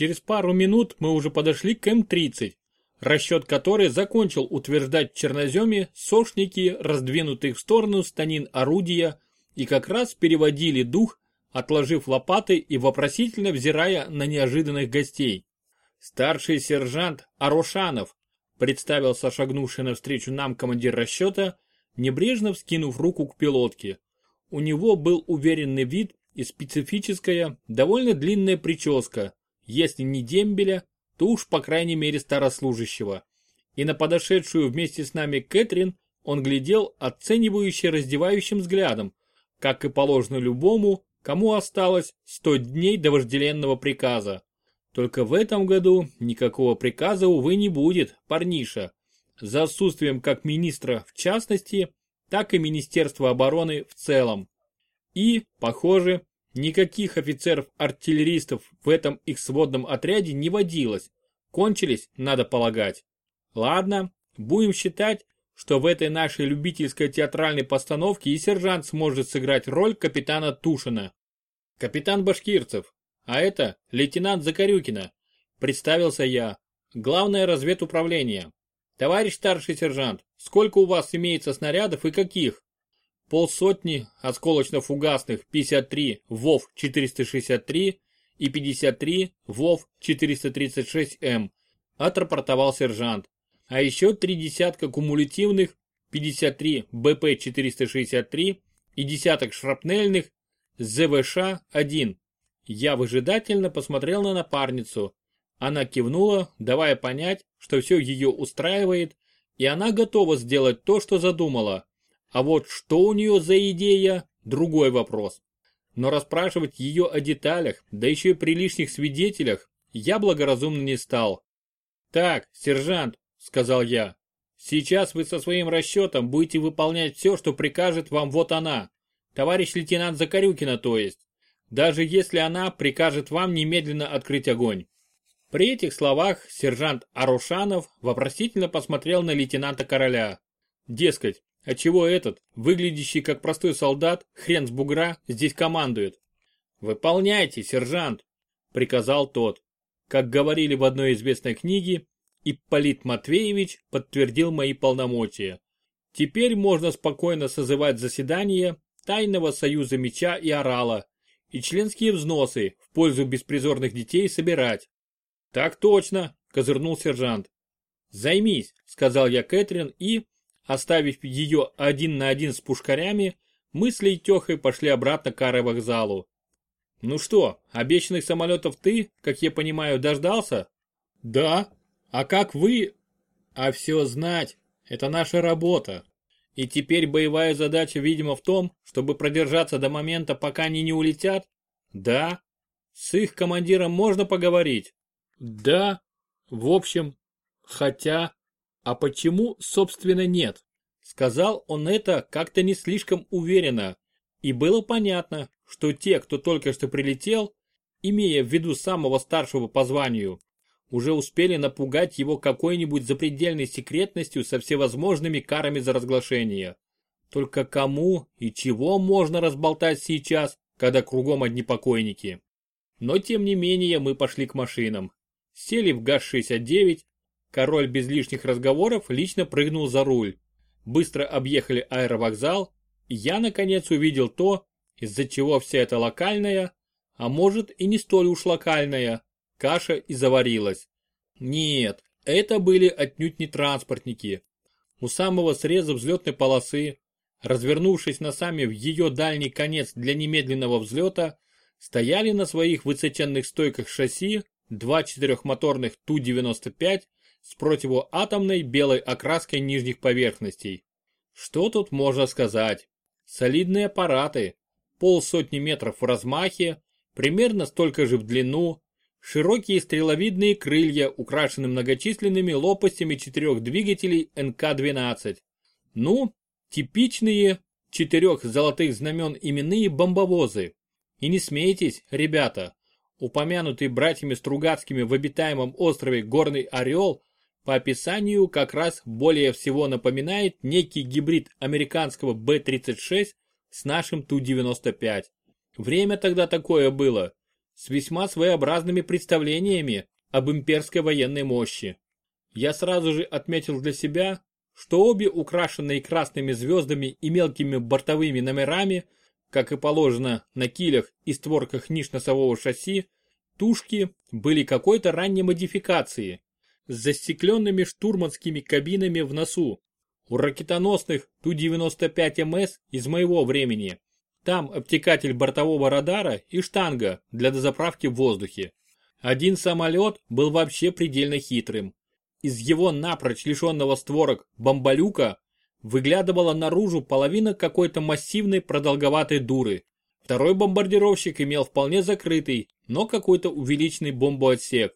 Через пару минут мы уже подошли к М-30, расчет которой закончил утверждать в черноземе сошники, раздвинутых в сторону станин орудия, и как раз переводили дух, отложив лопаты и вопросительно взирая на неожиданных гостей. Старший сержант Арошанов, представился шагнувший навстречу нам командир расчета, небрежно вскинув руку к пилотке. У него был уверенный вид и специфическая, довольно длинная прическа, если не дембеля, то уж по крайней мере старослужащего. И на подошедшую вместе с нами Кэтрин он глядел оценивающе раздевающим взглядом, как и положено любому, кому осталось 100 дней до вожделенного приказа. Только в этом году никакого приказа, увы, не будет, парниша. За отсутствием как министра в частности, так и Министерства обороны в целом. И, похоже, Никаких офицеров-артиллеристов в этом их сводном отряде не водилось. Кончились, надо полагать. Ладно, будем считать, что в этой нашей любительской театральной постановке и сержант сможет сыграть роль капитана Тушина. Капитан Башкирцев, а это лейтенант Закарюкина. Представился я. Главное разведуправление. Товарищ старший сержант, сколько у вас имеется снарядов и каких? Полсотни осколочно-фугасных 53 ВОВ-463 и 53 ВОВ-436М, отрапортовал сержант. А еще три десятка кумулятивных 53 БП-463 и десяток шрапнельных ЗВШ-1. Я выжидательно посмотрел на напарницу. Она кивнула, давая понять, что все ее устраивает, и она готова сделать то, что задумала. А вот что у нее за идея – другой вопрос. Но расспрашивать ее о деталях, да еще и при лишних свидетелях, я благоразумно не стал. «Так, сержант», – сказал я, – «сейчас вы со своим расчетом будете выполнять все, что прикажет вам вот она, товарищ лейтенант Закарюкина, то есть, даже если она прикажет вам немедленно открыть огонь». При этих словах сержант Арушанов вопросительно посмотрел на лейтенанта короля. Дескать, Отчего этот, выглядящий как простой солдат, хрен с бугра, здесь командует? «Выполняйте, сержант!» – приказал тот. Как говорили в одной известной книге, Ипполит Матвеевич подтвердил мои полномочия. Теперь можно спокойно созывать заседание Тайного союза меча и орала и членские взносы в пользу беспризорных детей собирать. Так точно, козырнул сержант. Займись, сказал я Кэтрин и, Оставив ее один на один с пушкарями, мы с Лейтехой пошли обратно к аэровокзалу. «Ну что, обещанных самолетов ты, как я понимаю, дождался?» «Да. А как вы?» «А все знать. Это наша работа. И теперь боевая задача, видимо, в том, чтобы продержаться до момента, пока они не улетят?» «Да. С их командиром можно поговорить?» «Да. В общем, хотя...» А почему, собственно, нет? Сказал он это как-то не слишком уверенно. И было понятно, что те, кто только что прилетел, имея в виду самого старшего по званию, уже успели напугать его какой-нибудь запредельной секретностью со всевозможными карами за разглашение. Только кому и чего можно разболтать сейчас, когда кругом одни покойники? Но тем не менее мы пошли к машинам. Сели в ГАЗ-69, Король без лишних разговоров лично прыгнул за руль. Быстро объехали аэровокзал, и я наконец увидел то, из-за чего вся эта локальная, а может и не столь уж локальная, каша и заварилась. Нет, это были отнюдь не транспортники. У самого среза взлетной полосы, развернувшись носами в ее дальний конец для немедленного взлета, стояли на своих высоченных стойках шасси два четырехмоторных Ту-95 с противоатомной белой окраской нижних поверхностей. Что тут можно сказать? Солидные аппараты, полсотни метров в размахе, примерно столько же в длину, широкие стреловидные крылья, украшены многочисленными лопастями четырех двигателей НК-12. Ну, типичные четырех золотых знамен именные бомбовозы. И не смейтесь, ребята, упомянутый братьями Стругацкими в обитаемом острове Горный Орел по описанию как раз более всего напоминает некий гибрид американского Б-36 с нашим Ту-95. Время тогда такое было. с весьма своеобразными представлениями об имперской военной мощи. Я сразу же отметил для себя, что обе украшенные красными звездами и мелкими бортовыми номерами, как и положено на килях и створках ниш носового шасси, тушки были какой-то ранней модификации, с застекленными штурманскими кабинами в носу. У ракетоносных Ту-95МС из моего времени. Там обтекатель бортового радара и штанга для дозаправки в воздухе. Один самолет был вообще предельно хитрым. Из его напрочь лишенного створок бомбалюка выглядывала наружу половина какой-то массивной продолговатой дуры. Второй бомбардировщик имел вполне закрытый, но какой-то увеличенный бомбоотсек.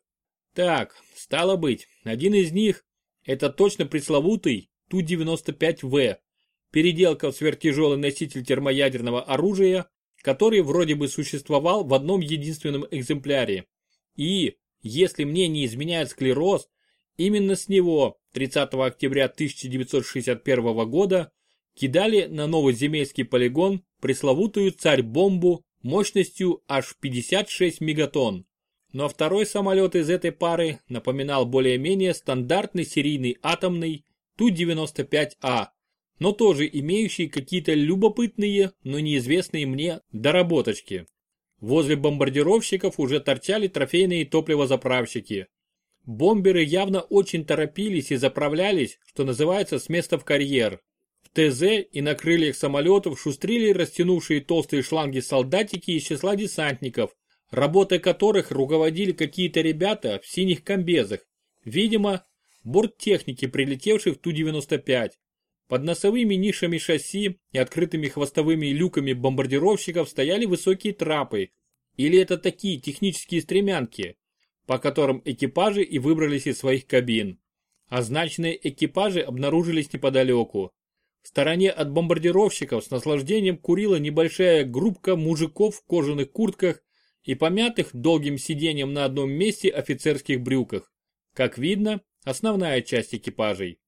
Так, стало быть, один из них – это точно пресловутый Ту-95В, переделка в сверхтяжелый носитель термоядерного оружия, который вроде бы существовал в одном единственном экземпляре. И, если мне не изменяет склероз, Именно с него 30 октября 1961 года кидали на новый земельский полигон пресловутую царь-бомбу мощностью аж 56 мегатонн. Но второй самолет из этой пары напоминал более-менее стандартный серийный атомный Ту-95А, но тоже имеющий какие-то любопытные, но неизвестные мне доработочки. Возле бомбардировщиков уже торчали трофейные топливозаправщики, Бомберы явно очень торопились и заправлялись, что называется, с места в карьер. В ТЗ и на крыльях самолетов шустрили растянувшие толстые шланги солдатики из числа десантников, работой которых руководили какие-то ребята в синих комбезах. Видимо, борттехники, прилетевших в Ту-95. Под носовыми нишами шасси и открытыми хвостовыми люками бомбардировщиков стояли высокие трапы. Или это такие технические стремянки, по которым экипажи и выбрались из своих кабин. Означенные экипажи обнаружились неподалеку. В стороне от бомбардировщиков с наслаждением курила небольшая группка мужиков в кожаных куртках и помятых долгим сидением на одном месте офицерских брюках. Как видно, основная часть экипажей.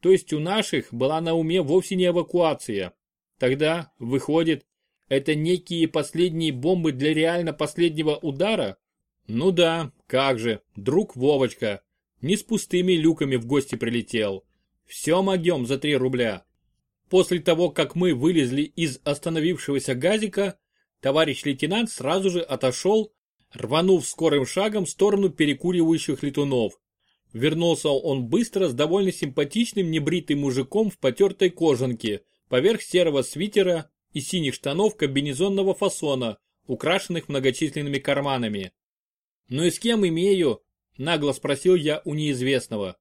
То есть у наших была на уме вовсе не эвакуация. Тогда, выходит, это некие последние бомбы для реально последнего удара? Ну да, как же, друг Вовочка. Не с пустыми люками в гости прилетел. Все могем за 3 рубля. После того, как мы вылезли из остановившегося газика, товарищ лейтенант сразу же отошел, рванув скорым шагом в сторону перекуривающих летунов. Вернулся он быстро с довольно симпатичным небритым мужиком в потертой кожанке, поверх серого свитера и синих штанов комбинезонного фасона, украшенных многочисленными карманами. «Ну и с кем имею?» – нагло спросил я у неизвестного.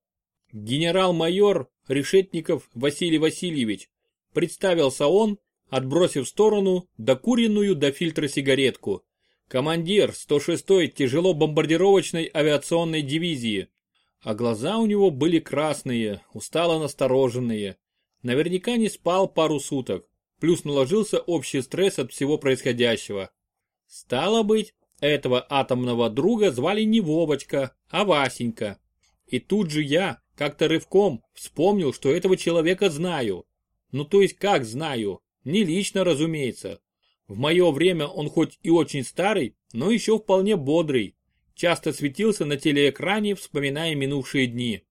«Генерал-майор Решетников Василий Васильевич», – представился он, отбросив в сторону докуренную до фильтра сигаретку. «Командир 106-й тяжело-бомбардировочной авиационной дивизии». А глаза у него были красные, устало настороженные. Наверняка не спал пару суток, плюс наложился общий стресс от всего происходящего. Стало быть, этого атомного друга звали не Вовочка, а Васенька. И тут же я, как-то рывком, вспомнил, что этого человека знаю. Ну то есть как знаю? Не лично, разумеется. В мое время он хоть и очень старый, но еще вполне бодрый. Часто светился на телеэкране, вспоминая минувшие дни.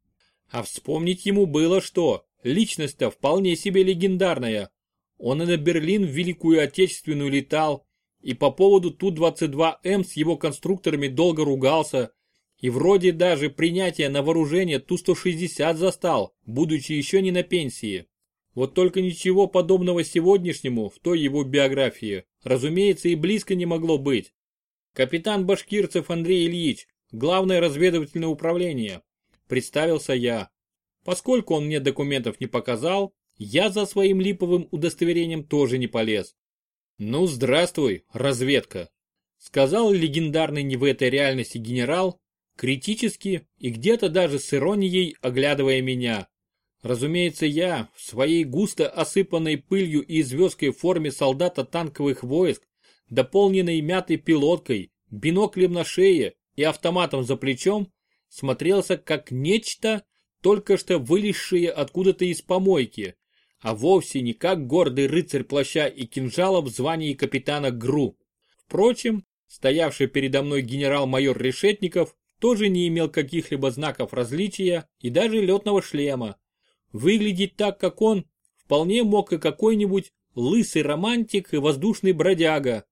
А вспомнить ему было что? Личность-то вполне себе легендарная. Он и на Берлин в Великую Отечественную летал, и по поводу Ту-22М с его конструкторами долго ругался, и вроде даже принятие на вооружение Ту-160 застал, будучи еще не на пенсии. Вот только ничего подобного сегодняшнему в той его биографии, разумеется, и близко не могло быть. Капитан Башкирцев Андрей Ильич, главное разведывательное управление, представился я. Поскольку он мне документов не показал, я за своим липовым удостоверением тоже не полез. «Ну, здравствуй, разведка», — сказал легендарный не в этой реальности генерал, критически и где-то даже с иронией оглядывая меня. Разумеется, я, в своей густо осыпанной пылью и звездкой форме солдата танковых войск, дополненной мятой пилоткой, биноклем на шее и автоматом за плечом, смотрелся как нечто, только что вылезшее откуда-то из помойки, а вовсе не как гордый рыцарь плаща и кинжала в звании капитана ГРУ. Впрочем, стоявший передо мной генерал-майор Решетников, тоже не имел каких-либо знаков различия и даже летного шлема. Выглядеть так, как он, вполне мог и какой-нибудь лысый романтик и воздушный бродяга,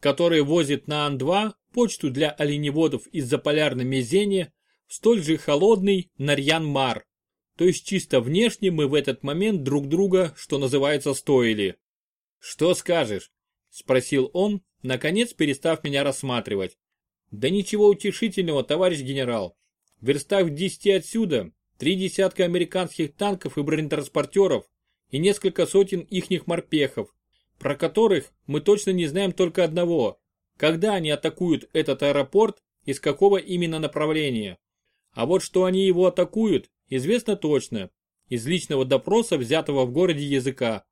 который возит на Ан-2 почту для оленеводов из заполярной Мезени в столь же холодный Нарьян-Мар. То есть чисто внешне мы в этот момент друг друга, что называется, стоили. «Что скажешь?» – спросил он, наконец перестав меня рассматривать. «Да ничего утешительного, товарищ генерал. В верстах в десяти отсюда три десятка американских танков и бронетранспортеров и несколько сотен ихних морпехов, про которых мы точно не знаем только одного, когда они атакуют этот аэропорт и с какого именно направления. А вот что они его атакуют, известно точно, из личного допроса, взятого в городе языка.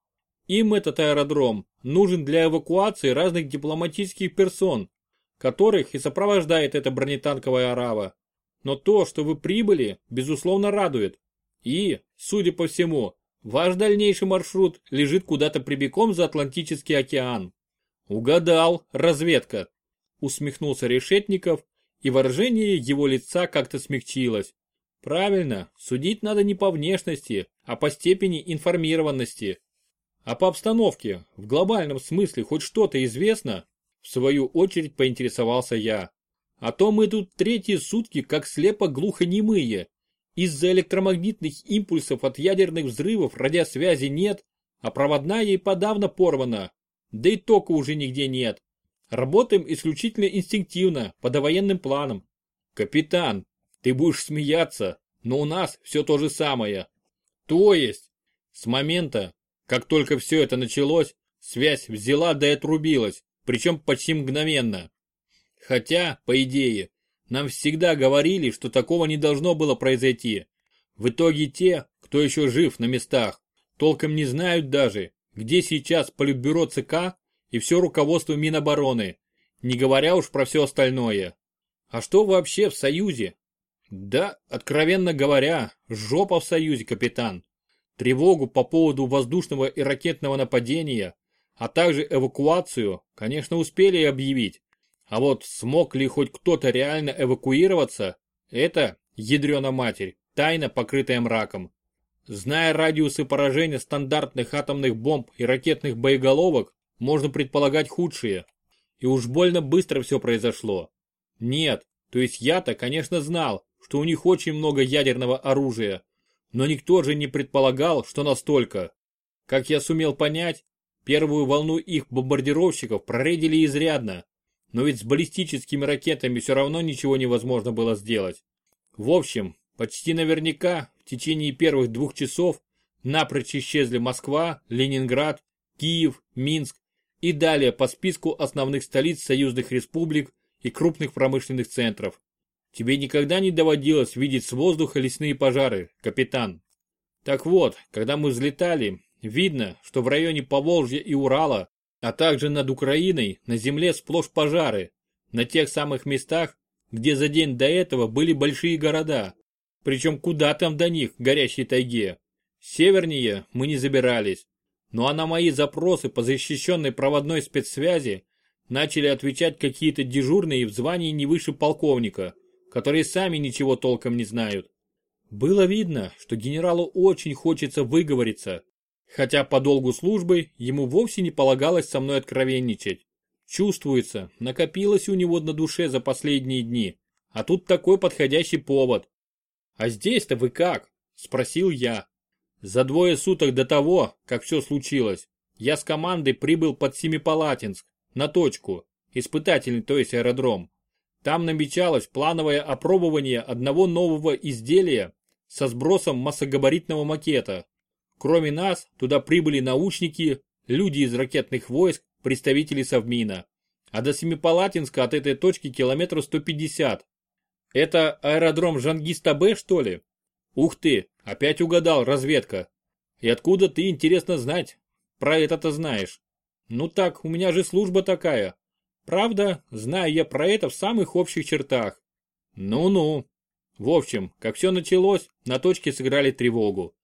Им этот аэродром нужен для эвакуации разных дипломатических персон, которых и сопровождает эта бронетанковая арава. Но то, что вы прибыли, безусловно радует. И, судя по всему, ваш дальнейший маршрут лежит куда-то прибегом за Атлантический океан. Угадал, разведка. Усмехнулся Решетников, и выражение его лица как-то смягчилось. Правильно, судить надо не по внешности, а по степени информированности. А по обстановке, в глобальном смысле хоть что-то известно? В свою очередь поинтересовался я. А то мы тут третьи сутки как слепо-глухонемые. Из-за электромагнитных импульсов от ядерных взрывов радиосвязи нет, а проводная и подавно порвана. Да и тока уже нигде нет. Работаем исключительно инстинктивно, по довоенным планам. Капитан, ты будешь смеяться, но у нас все то же самое. То есть, с момента, как только все это началось, связь взяла да и отрубилась, причем почти мгновенно. Хотя, по идее, нам всегда говорили, что такого не должно было произойти. В итоге те, кто еще жив на местах, толком не знают даже, где сейчас Политбюро ЦК и все руководство Минобороны, не говоря уж про все остальное. А что вообще в Союзе? Да, откровенно говоря, жопа в Союзе, капитан. Тревогу по поводу воздушного и ракетного нападения, а также эвакуацию, конечно, успели объявить. А вот смог ли хоть кто-то реально эвакуироваться, это, ядрена матерь, тайна, покрытая мраком. Зная радиусы поражения стандартных атомных бомб и ракетных боеголовок, можно предполагать худшее. И уж больно быстро все произошло. Нет, то есть я-то, конечно, знал, что у них очень много ядерного оружия, но никто же не предполагал, что настолько. Как я сумел понять, первую волну их бомбардировщиков проредили изрядно, но ведь с баллистическими ракетами все равно ничего невозможно было сделать. В общем, почти наверняка в течение первых двух часов напрочь исчезли Москва, Ленинград, Киев, Минск и далее по списку основных столиц союзных республик и крупных промышленных центров. Тебе никогда не доводилось видеть с воздуха лесные пожары, капитан. Так вот, когда мы взлетали, видно, что в районе Поволжья и Урала, а также над Украиной, на земле сплошь пожары, на тех самых местах, где за день до этого были большие города. Причем куда там до них, горящей тайге. Севернее мы не забирались. Ну а на мои запросы по защищенной проводной спецсвязи начали отвечать какие-то дежурные в звании не выше полковника которые сами ничего толком не знают. Было видно, что генералу очень хочется выговориться, хотя по долгу службы ему вовсе не полагалось со мной откровенничать. Чувствуется, накопилось у него на душе за последние дни, а тут такой подходящий повод. «А здесь-то вы как?» – спросил я. За двое суток до того, как все случилось, я с командой прибыл под Семипалатинск, на точку, испытательный, то есть аэродром. Там намечалось плановое опробование одного нового изделия со сбросом массогабаритного макета. Кроме нас, туда прибыли научники, люди из ракетных войск, представители Совмина. А до Семипалатинска от этой точки километров 150. Это аэродром Жангиста-Б, что ли? Ух ты, опять угадал, разведка. И откуда ты, интересно знать? Про это-то знаешь. Ну так, у меня же служба такая. Правда, знаю я про это в самых общих чертах. Ну-ну. В общем, как все началось, на точке сыграли тревогу.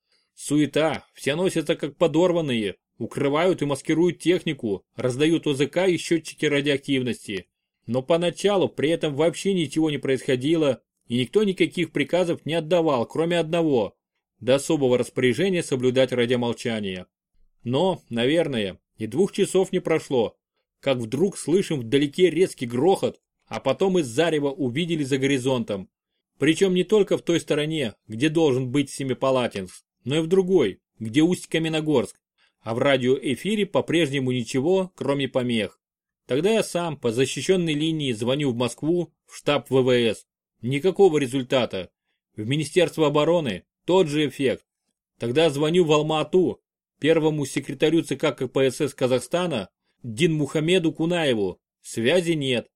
Суета, все носятся как подорванные, укрывают и маскируют технику, раздают ОЗК и счетчики радиоактивности. Но поначалу при этом вообще ничего не происходило, и никто никаких приказов не отдавал, кроме одного – до особого распоряжения соблюдать радиомолчание. Но, наверное, и двух часов не прошло, как вдруг слышим вдалеке резкий грохот, а потом из зарева увидели за горизонтом. Причем не только в той стороне, где должен быть Семипалатинск, но и в другой, где Усть-Каменогорск. А в радиоэфире по-прежнему ничего, кроме помех. Тогда я сам по защищенной линии звоню в Москву, в штаб ВВС. Никакого результата. В Министерство обороны тот же эффект. Тогда звоню в Алма-Ату, первому секретарю ЦК КПСС Казахстана, Дин Мухамеду Кунаеву. Связи нет.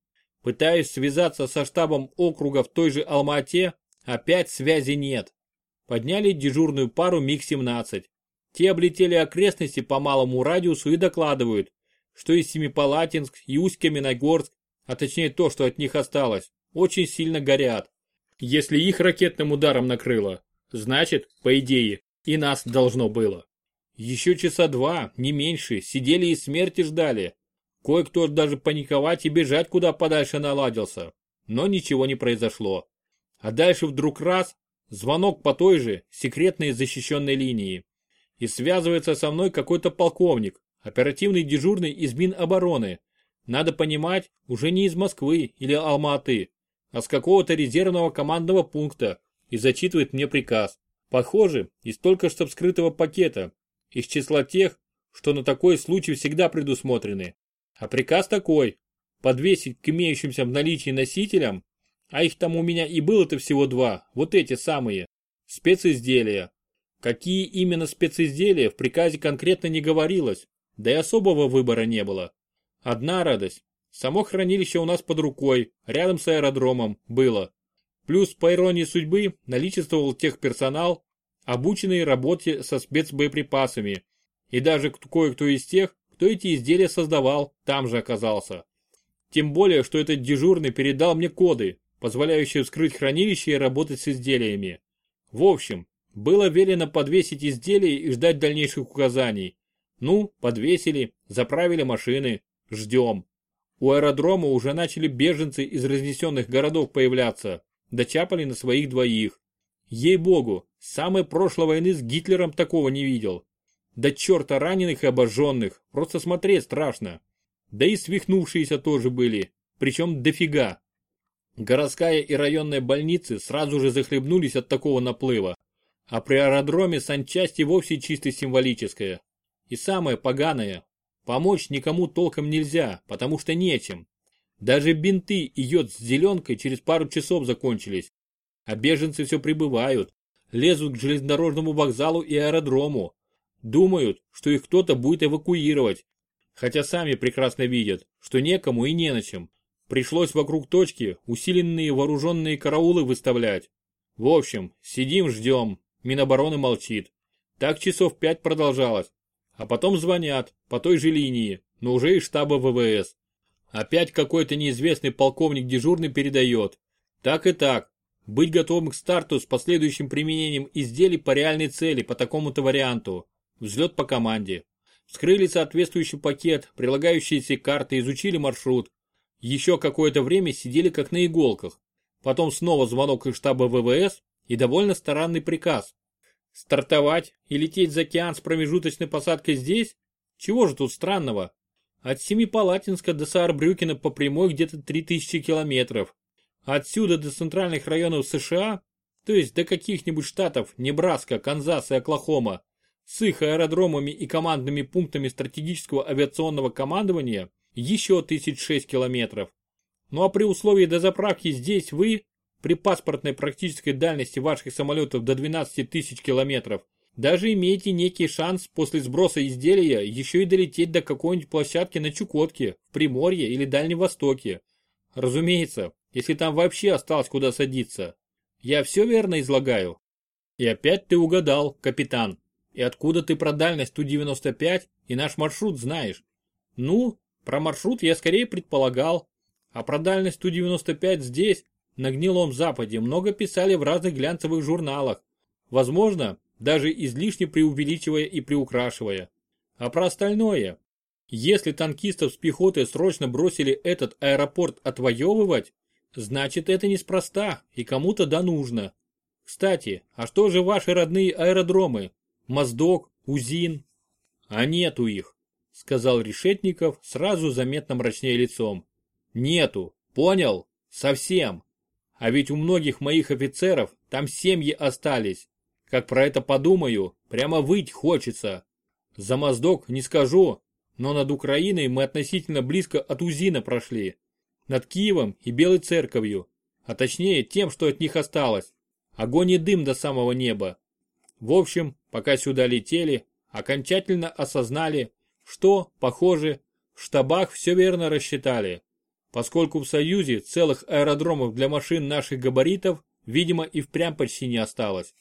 Пытаюсь связаться со штабом округа в той же Алма-Ате, опять связи нет. Подняли дежурную пару МиГ-17. Те облетели окрестности по малому радиусу и докладывают, что и Семипалатинск, и Усть-Каменогорск, а точнее то, что от них осталось, очень сильно горят. Если их ракетным ударом накрыло, значит, по идее, и нас должно было. Еще часа два, не меньше, сидели и смерти ждали. Кое-кто даже паниковать и бежать куда подальше наладился. Но ничего не произошло. А дальше вдруг раз, звонок по той же, секретной защищенной линии. И связывается со мной какой-то полковник, оперативный дежурный из Минобороны. Надо понимать, уже не из Москвы или Алматы, а с какого-то резервного командного пункта и зачитывает мне приказ. Похоже, из только что вскрытого пакета, из числа тех, что на такой случай всегда предусмотрены. А приказ такой, подвесить к имеющимся в наличии носителям, а их там у меня и было-то всего два, вот эти самые, специзделия. Какие именно специзделия в приказе конкретно не говорилось, да и особого выбора не было. Одна радость, само хранилище у нас под рукой, рядом с аэродромом, было. Плюс, по иронии судьбы, наличествовал техперсонал, обученный работе со спецбоеприпасами, и даже кое-кто из тех, кто эти изделия создавал, там же оказался. Тем более, что этот дежурный передал мне коды, позволяющие вскрыть хранилище и работать с изделиями. В общем, было велено подвесить изделия и ждать дальнейших указаний. Ну, подвесили, заправили машины, ждем. У аэродрома уже начали беженцы из разнесенных городов появляться, дочапали на своих двоих. Ей-богу, с самой прошлой войны с Гитлером такого не видел. Да черта раненых и обожженных, просто смотреть страшно. Да и свихнувшиеся тоже были, причем дофига. Городская и районная больницы сразу же захлебнулись от такого наплыва. А при аэродроме санчасть и вовсе чисто символическая. И самое поганое, помочь никому толком нельзя, потому что нечем. Даже бинты и йод с зеленкой через пару часов закончились. А беженцы все прибывают, лезут к железнодорожному вокзалу и аэродрому, Думают, что их кто-то будет эвакуировать. Хотя сами прекрасно видят, что некому и не на чем. Пришлось вокруг точки усиленные вооруженные караулы выставлять. В общем, сидим ждем, Минобороны молчит. Так часов пять продолжалось. А потом звонят, по той же линии, но уже из штаба ВВС. Опять какой-то неизвестный полковник дежурный передает. Так и так. Быть готовым к старту с последующим применением изделий по реальной цели по такому-то варианту. Взлет по команде. Вскрыли соответствующий пакет, прилагающиеся карты, изучили маршрут. Еще какое-то время сидели как на иголках. Потом снова звонок из штаба ВВС и довольно странный приказ. Стартовать и лететь за океан с промежуточной посадкой здесь? Чего же тут странного? От Семипалатинска до Саарбрюкена по прямой где-то 3000 километров. Отсюда до центральных районов США, то есть до каких-нибудь штатов Небраска, Канзас и Оклахома, с их аэродромами и командными пунктами стратегического авиационного командования еще 1006 километров. Ну а при условии дозаправки здесь вы, при паспортной практической дальности ваших самолетов до 12 тысяч километров, даже имеете некий шанс после сброса изделия еще и долететь до какой-нибудь площадки на Чукотке, в Приморье или Дальнем Востоке. Разумеется, если там вообще осталось куда садиться. Я все верно излагаю? И опять ты угадал, капитан. И откуда ты про дальность Ту-95 и наш маршрут знаешь? Ну, про маршрут я скорее предполагал. А про дальность Ту-95 здесь, на гнилом западе, много писали в разных глянцевых журналах. Возможно, даже излишне преувеличивая и приукрашивая. А про остальное? Если танкистов с пехоты срочно бросили этот аэропорт отвоевывать, значит это неспроста и кому-то да нужно. Кстати, а что же ваши родные аэродромы? Моздок, Узин? А нету их, сказал Решетников сразу заметно мрачнее лицом. Нету, понял? Совсем. А ведь у многих моих офицеров там семьи остались. Как про это подумаю, прямо выть хочется. За Моздок не скажу, но над Украиной мы относительно близко от Узина прошли. Над Киевом и Белой Церковью, а точнее тем, что от них осталось. Огонь и дым до самого неба. В общем, пока сюда летели, окончательно осознали, что, похоже, в штабах все верно рассчитали, поскольку в Союзе целых аэродромов для машин наших габаритов, видимо, и впрямь почти не осталось.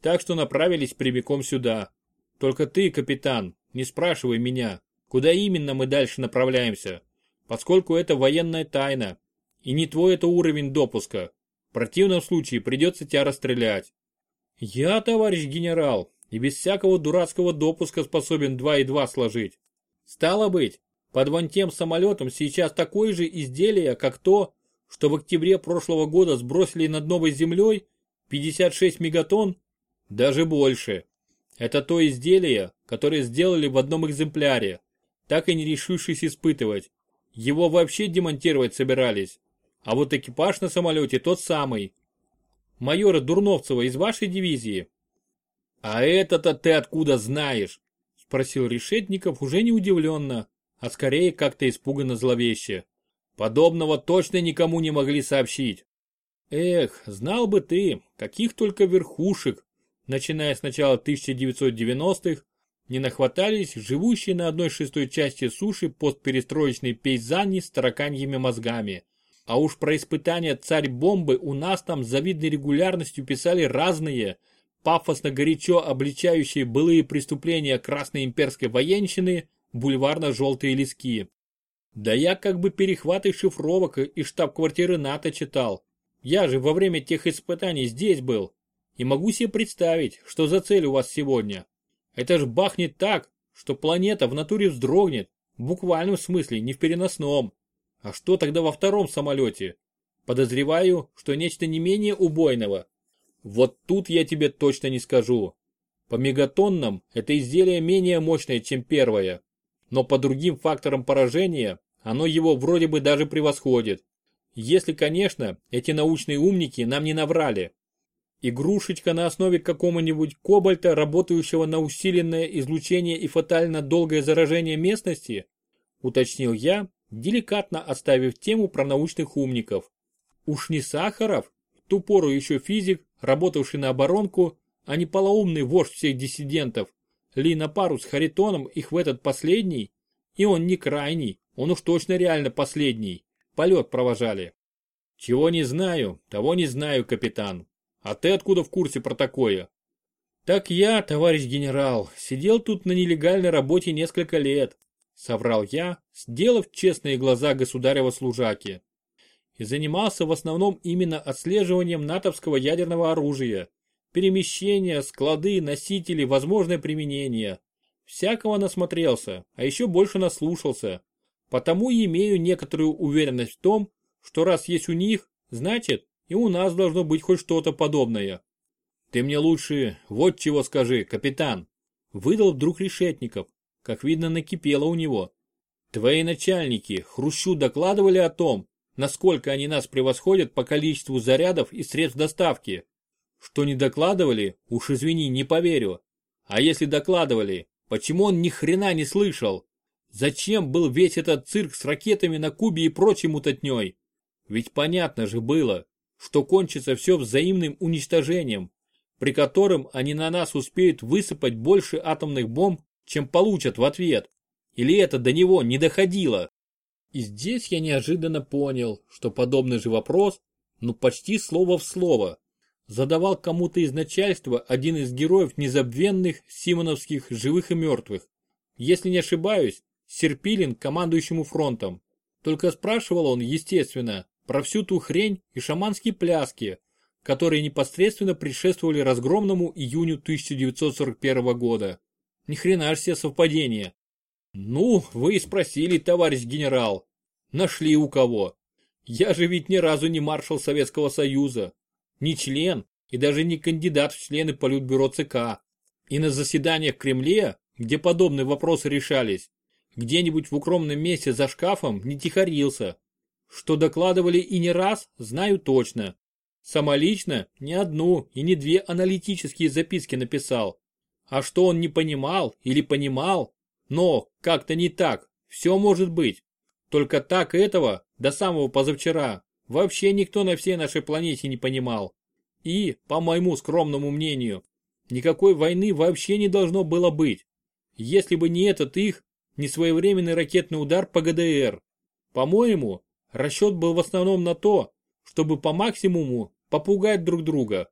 Так что направились прямиком сюда. Только ты, капитан, не спрашивай меня, куда именно мы дальше направляемся, поскольку это военная тайна, и не твой это уровень допуска. В противном случае придется тебя расстрелять. Я, товарищ генерал, и без всякого дурацкого допуска способен 2 и 2 сложить. Стало быть, под вон тем самолетом сейчас такое же изделие, как то, что в октябре прошлого года сбросили над новой землей 56 мегатонн, даже больше. Это то изделие, которое сделали в одном экземпляре, так и не решившись испытывать. Его вообще демонтировать собирались. А вот экипаж на самолете тот самый. Майора Дурновцева из вашей дивизии. А это-то ты откуда знаешь? Спросил Решетников уже не удивленно, а скорее как-то испуганно зловеще. Подобного точно никому не могли сообщить. Эх, знал бы ты, каких только верхушек, начиная с начала 1990-х, не нахватались живущие на одной шестой части суши постперестроечной пейзани с тараканьими мозгами. А уж про испытания царь-бомбы у нас там завидной регулярностью писали разные, пафосно горячо обличающие былые преступления красной имперской военщины, бульварно-желтые лески. Да я как бы перехваты шифровок и штаб-квартиры НАТО читал. Я же во время тех испытаний здесь был. И могу себе представить, что за цель у вас сегодня. Это ж бахнет так, что планета в натуре вздрогнет, в буквальном смысле, не в переносном. А что тогда во втором самолете? Подозреваю, что нечто не менее убойного. Вот тут я тебе точно не скажу. По мегатоннам это изделие менее мощное, чем первое. Но по другим факторам поражения оно его вроде бы даже превосходит. Если, конечно, эти научные умники нам не наврали. Игрушечка на основе какого-нибудь кобальта, работающего на усиленное излучение и фатально долгое заражение местности? Уточнил я, деликатно оставив тему про научных умников. Уж не Сахаров, ту пору еще физик, работавший на оборонку, а не полоумный вождь всех диссидентов, ли на пару с Харитоном их в этот последний, и он не крайний, он уж точно реально последний, полет провожали. Чего не знаю, того не знаю, капитан, а ты откуда в курсе про такое? Так я, товарищ генерал, сидел тут на нелегальной работе несколько лет, соврал я, сделав честные глаза государева служаки. И занимался в основном именно отслеживанием натовского ядерного оружия, перемещения, склады, носители, возможное применение. Всякого насмотрелся, а еще больше наслушался. Потому и имею некоторую уверенность в том, что раз есть у них, значит, и у нас должно быть хоть что-то подобное. Ты мне лучше вот чего скажи, капитан. Выдал вдруг Решетников, как видно накипело у него. Твои начальники Хрущу докладывали о том, насколько они нас превосходят по количеству зарядов и средств доставки. Что не докладывали, уж извини, не поверю. А если докладывали, почему он ни хрена не слышал? Зачем был весь этот цирк с ракетами на Кубе и прочей мутотней? Ведь понятно же было, что кончится все взаимным уничтожением, при котором они на нас успеют высыпать больше атомных бомб, чем получат в ответ. Или это до него не доходило? И здесь я неожиданно понял, что подобный же вопрос, ну почти слово в слово, задавал кому-то из начальства один из героев незабвенных симоновских живых и мертвых. Если не ошибаюсь, Серпилин командующему фронтом. Только спрашивал он, естественно, про всю ту хрень и шаманские пляски, которые непосредственно предшествовали разгромному июню 1941 года. Ни хрена ж себе совпадение. Ну, вы и спросили, товарищ генерал. Нашли у кого. Я же ведь ни разу не маршал Советского Союза. Не член и даже не кандидат в члены Политбюро ЦК. И на заседаниях в Кремле, где подобные вопросы решались, где-нибудь в укромном месте за шкафом не тихорился. Что докладывали и не раз, знаю точно. Самолично не одну и не две аналитические записки написал. А что он не понимал или понимал, но как-то не так, все может быть. Только так этого, до самого позавчера, вообще никто на всей нашей планете не понимал. И, по моему скромному мнению, никакой войны вообще не должно было быть. Если бы не этот их, несвоевременный ракетный удар по ГДР. По-моему, расчет был в основном на то, чтобы по максимуму попугать друг друга.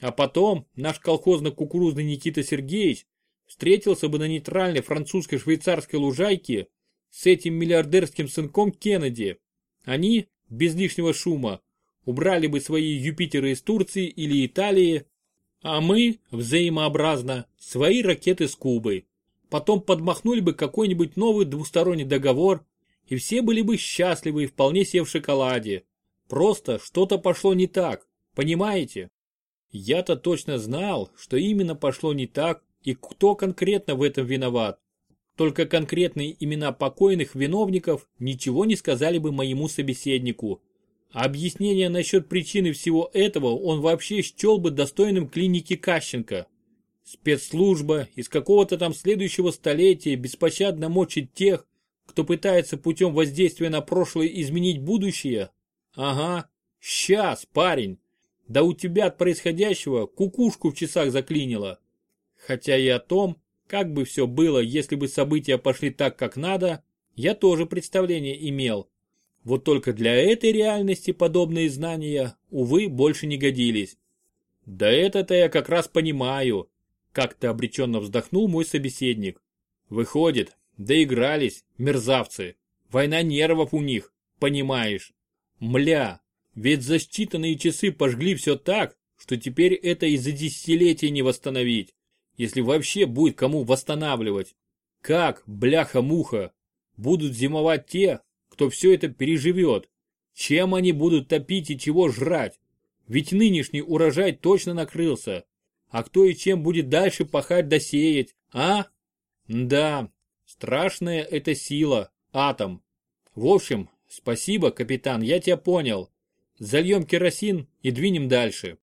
А потом наш колхозно-кукурузный Никита Сергеевич встретился бы на нейтральной французско-швейцарской лужайке с этим миллиардерским сынком Кеннеди. Они, без лишнего шума, убрали бы свои Юпитеры из Турции или Италии, а мы, взаимообразно, свои ракеты с Кубы. Потом подмахнули бы какой-нибудь новый двусторонний договор, и все были бы счастливы и вполне себе в шоколаде. Просто что-то пошло не так, понимаете? Я-то точно знал, что именно пошло не так и кто конкретно в этом виноват. Только конкретные имена покойных виновников ничего не сказали бы моему собеседнику. Объяснение насчет причины всего этого он вообще счел бы достойным клиники Кащенко. Спецслужба из какого-то там следующего столетия беспощадно мочит тех, кто пытается путем воздействия на прошлое изменить будущее? Ага, сейчас, парень. Да у тебя от происходящего кукушку в часах заклинило. Хотя и о том, как бы все было, если бы события пошли так, как надо, я тоже представление имел. Вот только для этой реальности подобные знания, увы, больше не годились. Да это-то я как раз понимаю, как-то обреченно вздохнул мой собеседник. Выходит, доигрались, мерзавцы. Война нервов у них, понимаешь. Мля, ведь за считанные часы пожгли все так, что теперь это и за десятилетия не восстановить, если вообще будет кому восстанавливать. Как, бляха-муха, будут зимовать те, кто все это переживет? Чем они будут топить и чего жрать? Ведь нынешний урожай точно накрылся. А кто и чем будет дальше пахать да сеять, а? Да, страшная это сила, атом. В общем, спасибо, капитан, я тебя понял. Зальем керосин и двинем дальше.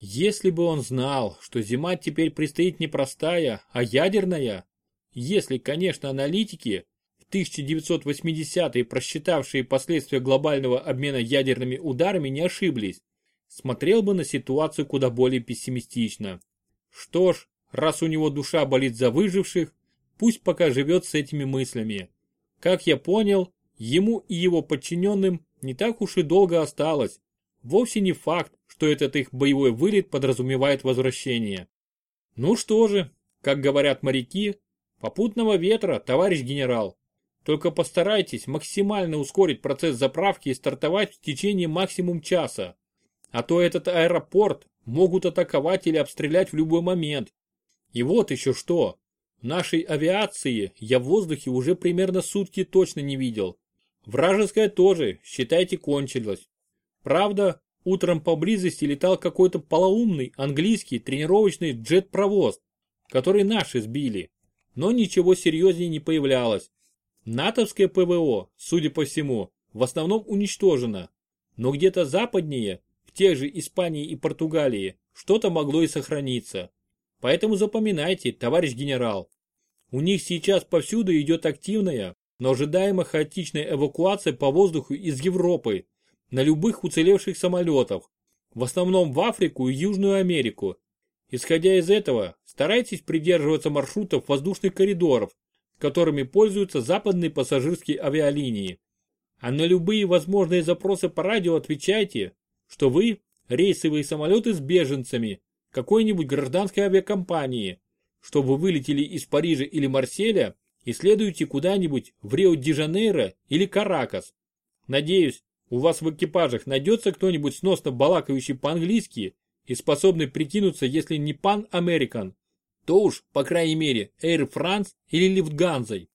Если бы он знал, что зима теперь предстоит не простая, а ядерная, если, конечно, аналитики, в 1980-е просчитавшие последствия глобального обмена ядерными ударами не ошиблись, смотрел бы на ситуацию куда более пессимистично. Что ж, раз у него душа болит за выживших, пусть пока живет с этими мыслями. Как я понял, ему и его подчиненным не так уж и долго осталось. Вовсе не факт, что этот их боевой вылет подразумевает возвращение. Ну что же, как говорят моряки, попутного ветра, товарищ генерал. Только постарайтесь максимально ускорить процесс заправки и стартовать в течение максимум часа. А то этот аэропорт могут атаковать или обстрелять в любой момент. И вот еще что. Нашей авиации я в воздухе уже примерно сутки точно не видел. Вражеская тоже, считайте, кончилась. Правда, утром поблизости летал какой-то полоумный английский тренировочный джет-провоз, который наши сбили. Но ничего серьезнее не появлялось. НАТОвское ПВО, судя по всему, в основном уничтожено. Но где-то западнее тех же Испании и Португалии что-то могло и сохраниться. Поэтому запоминайте, товарищ генерал. У них сейчас повсюду идет активная, но ожидаемо хаотичная эвакуация по воздуху из Европы на любых уцелевших самолетах, в основном в Африку и Южную Америку. Исходя из этого, старайтесь придерживаться маршрутов воздушных коридоров, которыми пользуются западные пассажирские авиалинии. А на любые возможные запросы по радио отвечайте, что вы рейсовые самолеты с беженцами какой-нибудь гражданской авиакомпании, чтобы вы вылетели из Парижа или Марселя и следуете куда-нибудь в Рио-де-Жанейро или Каракас. Надеюсь, у вас в экипажах найдется кто-нибудь сносно балакающий по-английски и способный прикинуться, если не пан-американ, то уж, по крайней мере, Air France или Lufthansa.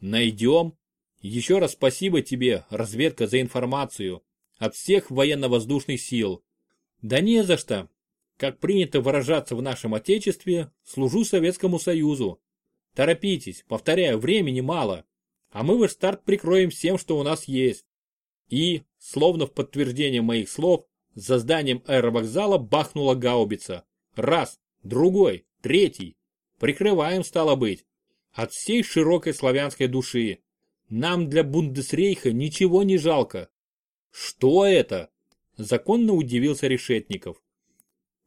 Найдем. Еще раз спасибо тебе, разведка, за информацию. От всех военно-воздушных сил. Да не за что. Как принято выражаться в нашем Отечестве, служу Советскому Союзу. Торопитесь, повторяю, времени мало. А мы ваш старт прикроем всем, что у нас есть. И, словно в подтверждение моих слов, за зданием аэровокзала бахнула гаубица. Раз, другой, третий. Прикрываем, стало быть. От всей широкой славянской души. Нам для Бундесрейха ничего не жалко. Что это? Законно удивился Решетников.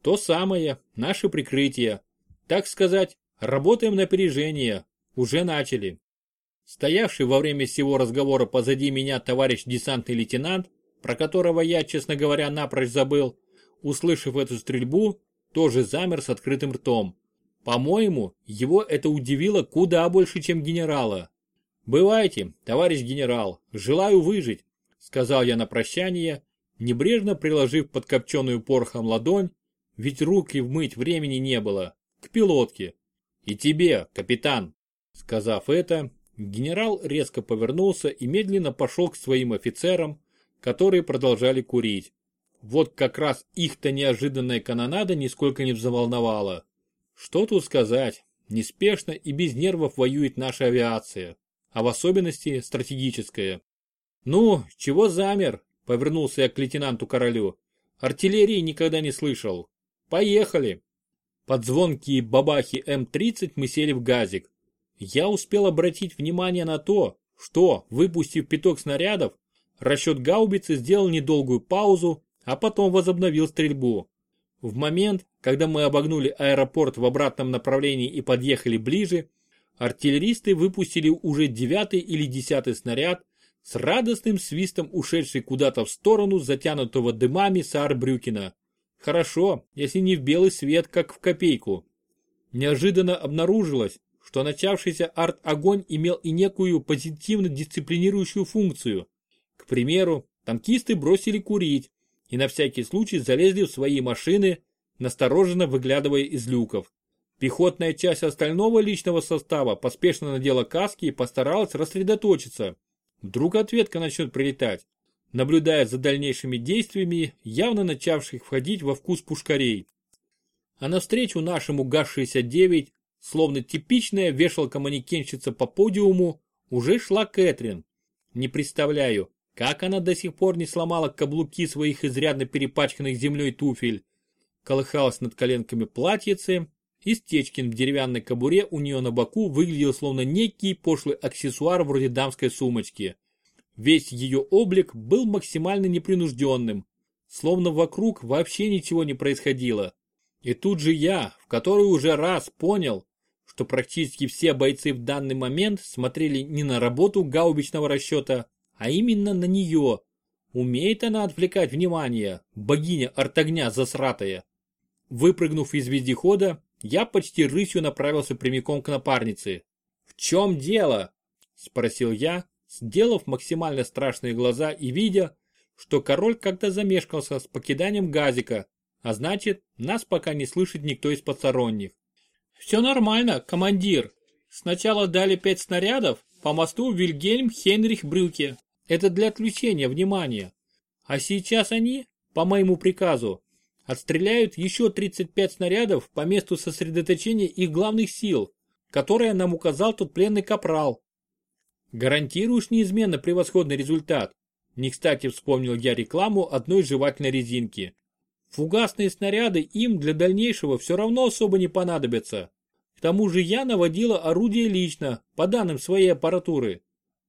То самое, наше прикрытие. Так сказать, работаем на опережение. Уже начали. Стоявший во время всего разговора позади меня товарищ десантный лейтенант, про которого я, честно говоря, напрочь забыл, услышав эту стрельбу, тоже замер с открытым ртом. По-моему, его это удивило куда больше, чем генерала. «Бывайте, товарищ генерал, желаю выжить», сказал я на прощание, небрежно приложив под копченую порохом ладонь, ведь руки вмыть времени не было, к пилотке. «И тебе, капитан!» Сказав это, генерал резко повернулся и медленно пошел к своим офицерам, которые продолжали курить. Вот как раз их-то неожиданная канонада нисколько не взволновала. Что тут сказать, неспешно и без нервов воюет наша авиация, а в особенности стратегическая. Ну, чего замер? Повернулся я к лейтенанту Королю. Артиллерии никогда не слышал. Поехали. Под звонкие бабахи М-30 мы сели в газик. Я успел обратить внимание на то, что, выпустив пяток снарядов, расчет гаубицы сделал недолгую паузу, а потом возобновил стрельбу. В момент, когда мы обогнули аэропорт в обратном направлении и подъехали ближе, артиллеристы выпустили уже девятый или десятый снаряд, с радостным свистом ушедший куда-то в сторону затянутого дымами Саарбрюкена. Хорошо, если не в белый свет, как в копейку. Неожиданно обнаружилось, что начавшийся арт-огонь имел и некую позитивно-дисциплинирующую функцию. К примеру, танкисты бросили курить и на всякий случай залезли в свои машины, настороженно выглядывая из люков. Пехотная часть остального личного состава поспешно надела каски и постаралась рассредоточиться. Вдруг ответка начнет прилетать, наблюдая за дальнейшими действиями, явно начавших входить во вкус пушкарей. А навстречу нашему ГАЗ-69, словно типичная вешалка-манекенщица по подиуму, уже шла Кэтрин. Не представляю, как она до сих пор не сломала каблуки своих изрядно перепачканных землей туфель. Колыхалась над коленками платьице, и стечкин в деревянной кобуре у нее на боку выглядел словно некий пошлый аксессуар вроде дамской сумочки. Весь ее облик был максимально непринужденным, словно вокруг вообще ничего не происходило. И тут же я, в который уже раз понял, что практически все бойцы в данный момент смотрели не на работу гаубичного расчета, а именно на нее. Умеет она отвлекать внимание, богиня артогня засратая. Выпрыгнув из вездехода, я почти рысью направился прямиком к напарнице. «В чем дело?» – спросил я, сделав максимально страшные глаза и видя, что король как-то замешкался с покиданием газика, а значит, нас пока не слышит никто из посторонних. «Все нормально, командир. Сначала дали пять снарядов по мосту Вильгельм Хенрих Брюке. Это для отвлечения внимания. А сейчас они, по моему приказу, отстреляют еще 35 снарядов по месту сосредоточения их главных сил, которое нам указал тот пленный капрал. Гарантируешь неизменно превосходный результат. Не кстати вспомнил я рекламу одной жевательной резинки. Фугасные снаряды им для дальнейшего все равно особо не понадобятся. К тому же я наводила орудие лично, по данным своей аппаратуры.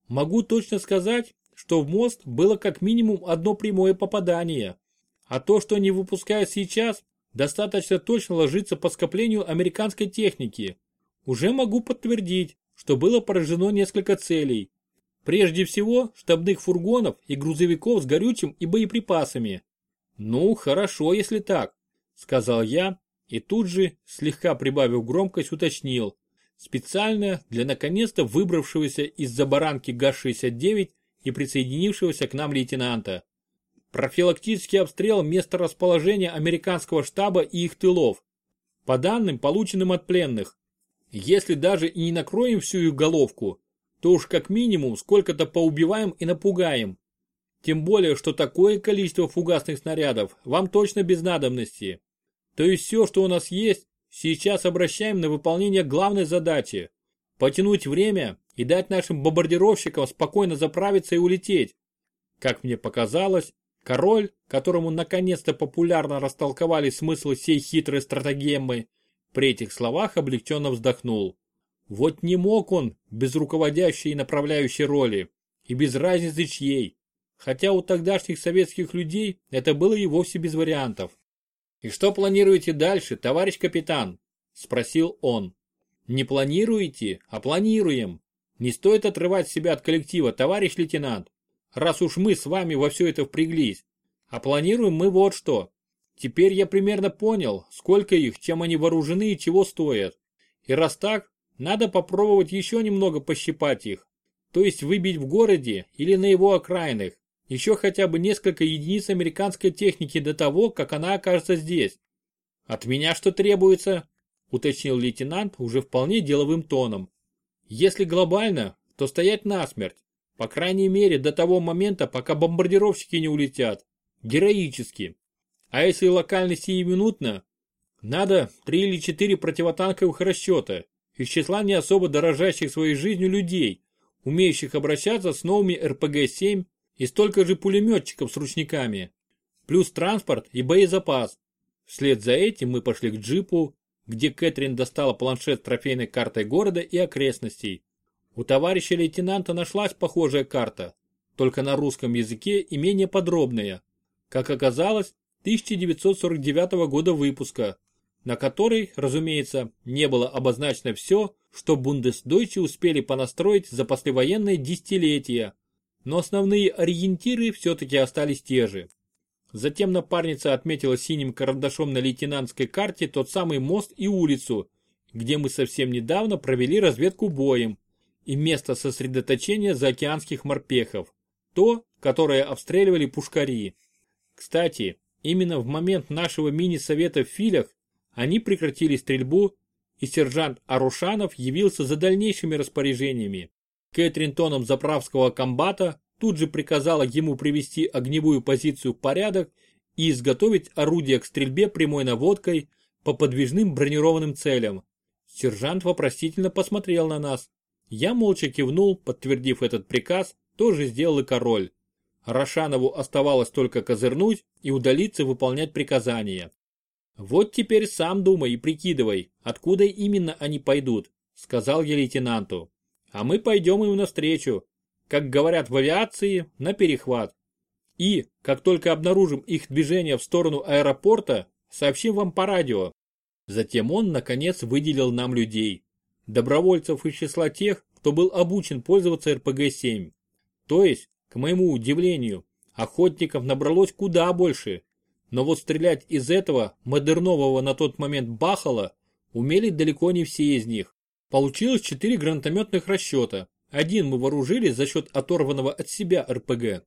Могу точно сказать, что в мост было как минимум одно прямое попадание. А то, что они выпускают сейчас, достаточно точно ложится по скоплению американской техники. Уже могу подтвердить, что было поражено несколько целей. Прежде всего, штабных фургонов и грузовиков с горючим и боеприпасами. Ну, хорошо, если так, сказал я и тут же, слегка прибавив громкость, уточнил. Специально для наконец-то выбравшегося из-за баранки ГАЗ-69 и присоединившегося к нам лейтенанта. Профилактический обстрел места расположения американского штаба и их тылов. По данным, полученным от пленных, если даже и не накроем всю их головку, то уж как минимум сколько-то поубиваем и напугаем. Тем более, что такое количество фугасных снарядов вам точно без надобности. То есть все, что у нас есть, сейчас обращаем на выполнение главной задачи. Потянуть время и дать нашим бомбардировщикам спокойно заправиться и улететь. Как мне показалось, король, которому наконец-то популярно растолковали смысл сей хитрой стратегемы, при этих словах облегченно вздохнул. Вот не мог он без руководящей и направляющей роли, и без разницы чьей, хотя у тогдашних советских людей это было и вовсе без вариантов. «И что планируете дальше, товарищ капитан?» – спросил он. «Не планируете, а планируем. Не стоит отрывать себя от коллектива, товарищ лейтенант, раз уж мы с вами во все это впряглись. А планируем мы вот что. Теперь я примерно понял, сколько их, чем они вооружены и чего стоят. И раз так, надо попробовать еще немного пощипать их. То есть выбить в городе или на его окраинах. Еще хотя бы несколько единиц американской техники до того, как она окажется здесь. От меня что требуется? Уточнил лейтенант уже вполне деловым тоном. Если глобально, то стоять насмерть. По крайней мере, до того момента, пока бомбардировщики не улетят. Героически. А если локально сиюминутно, надо три или четыре противотанковых расчета из числа не особо дорожащих своей жизнью людей, умеющих обращаться с новыми РПГ-7 и столько же пулеметчиков с ручниками, плюс транспорт и боезапас. Вслед за этим мы пошли к джипу, где Кэтрин достала планшет с трофейной картой города и окрестностей. У товарища лейтенанта нашлась похожая карта, только на русском языке и менее подробная. Как оказалось, 1949 года выпуска, на которой, разумеется, не было обозначено все, что бундесдойче успели понастроить за послевоенные десятилетия, но основные ориентиры все-таки остались те же. Затем напарница отметила синим карандашом на лейтенантской карте тот самый мост и улицу, где мы совсем недавно провели разведку боем, и место сосредоточения заокеанских морпехов, то, которое обстреливали пушкари. Кстати, именно в момент нашего мини-совета в Филях они прекратили стрельбу, и сержант Арушанов явился за дальнейшими распоряжениями. Кэтрин тоном заправского комбата тут же приказала ему привести огневую позицию в порядок и изготовить орудие к стрельбе прямой наводкой по подвижным бронированным целям. Сержант вопросительно посмотрел на нас. Я молча кивнул, подтвердив этот приказ, тоже сделал и король. Рошанову оставалось только козырнуть и удалиться выполнять приказания. «Вот теперь сам думай и прикидывай, откуда именно они пойдут», сказал я лейтенанту. «А мы пойдем им навстречу, как говорят в авиации, на перехват. И, как только обнаружим их движение в сторону аэропорта, сообщим вам по радио». Затем он, наконец, выделил нам людей. Добровольцев из числа тех, кто был обучен пользоваться РПГ-7. То есть, к моему удивлению, охотников набралось куда больше. Но вот стрелять из этого модернового на тот момент бахала умели далеко не все из них. Получилось четыре гранатометных расчета. Один мы вооружили за счет оторванного от себя РПГ.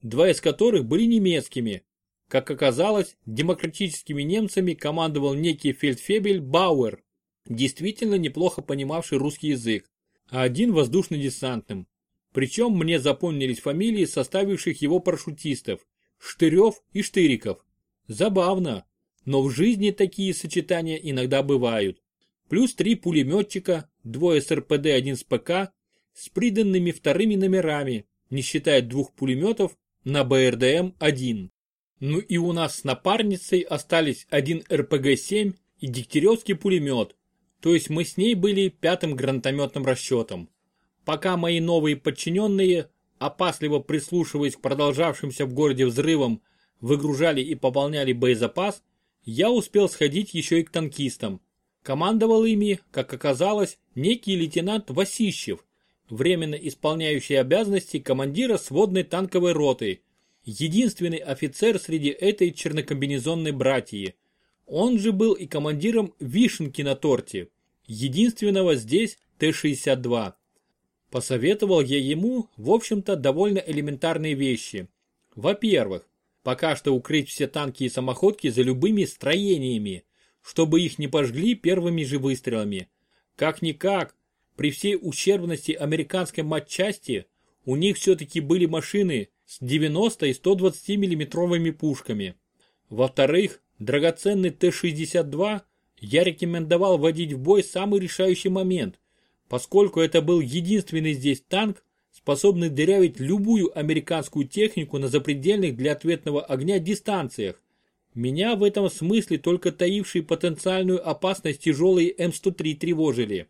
Два из которых были немецкими. Как оказалось, демократическими немцами командовал некий фельдфебель Бауэр, действительно неплохо понимавший русский язык, а один воздушно-десантным. Причем мне запомнились фамилии составивших его парашютистов – Штырев и Штыриков. Забавно, но в жизни такие сочетания иногда бывают. Плюс три пулеметчика, двое с РПД, один с ПК, с приданными вторыми номерами, не считая двух пулеметов на БРДМ-1. Ну и у нас с напарницей остались один РПГ-7 и дегтяревский пулемет, то есть мы с ней были пятым гранатометным расчетом. Пока мои новые подчиненные, опасливо прислушиваясь к продолжавшимся в городе взрывам, выгружали и пополняли боезапас, я успел сходить еще и к танкистам. Командовал ими, как оказалось, некий лейтенант Васищев, временно исполняющий обязанности командира сводной танковой роты, единственный офицер среди этой чернокомбинезонной братьи. Он же был и командиром вишенки на торте, единственного здесь Т-62. Посоветовал я ему, в общем-то, довольно элементарные вещи. Во-первых, пока что укрыть все танки и самоходки за любыми строениями, чтобы их не пожгли первыми же выстрелами. Как-никак, при всей ущербности американской матчасти, у них все-таки были машины с 90 и 120 миллиметровыми пушками. Во-вторых, драгоценный Т-62 я рекомендовал вводить в бой самый решающий момент, поскольку это был единственный здесь танк, способный дырявить любую американскую технику на запредельных для ответного огня дистанциях. Меня в этом смысле только таившие потенциальную опасность тяжелые М103 тревожили.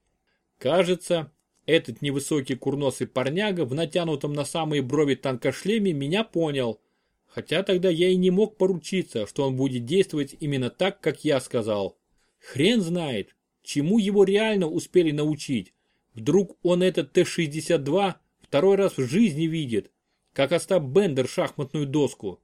Кажется, этот невысокий курносый парняга в натянутом на самые брови танкошлеме меня понял, хотя тогда я и не мог поручиться, что он будет действовать именно так, как я сказал. Хрен знает, чему его реально успели научить. Вдруг он этот Т-62 второй раз в жизни видит, как Остап Бендер шахматную доску.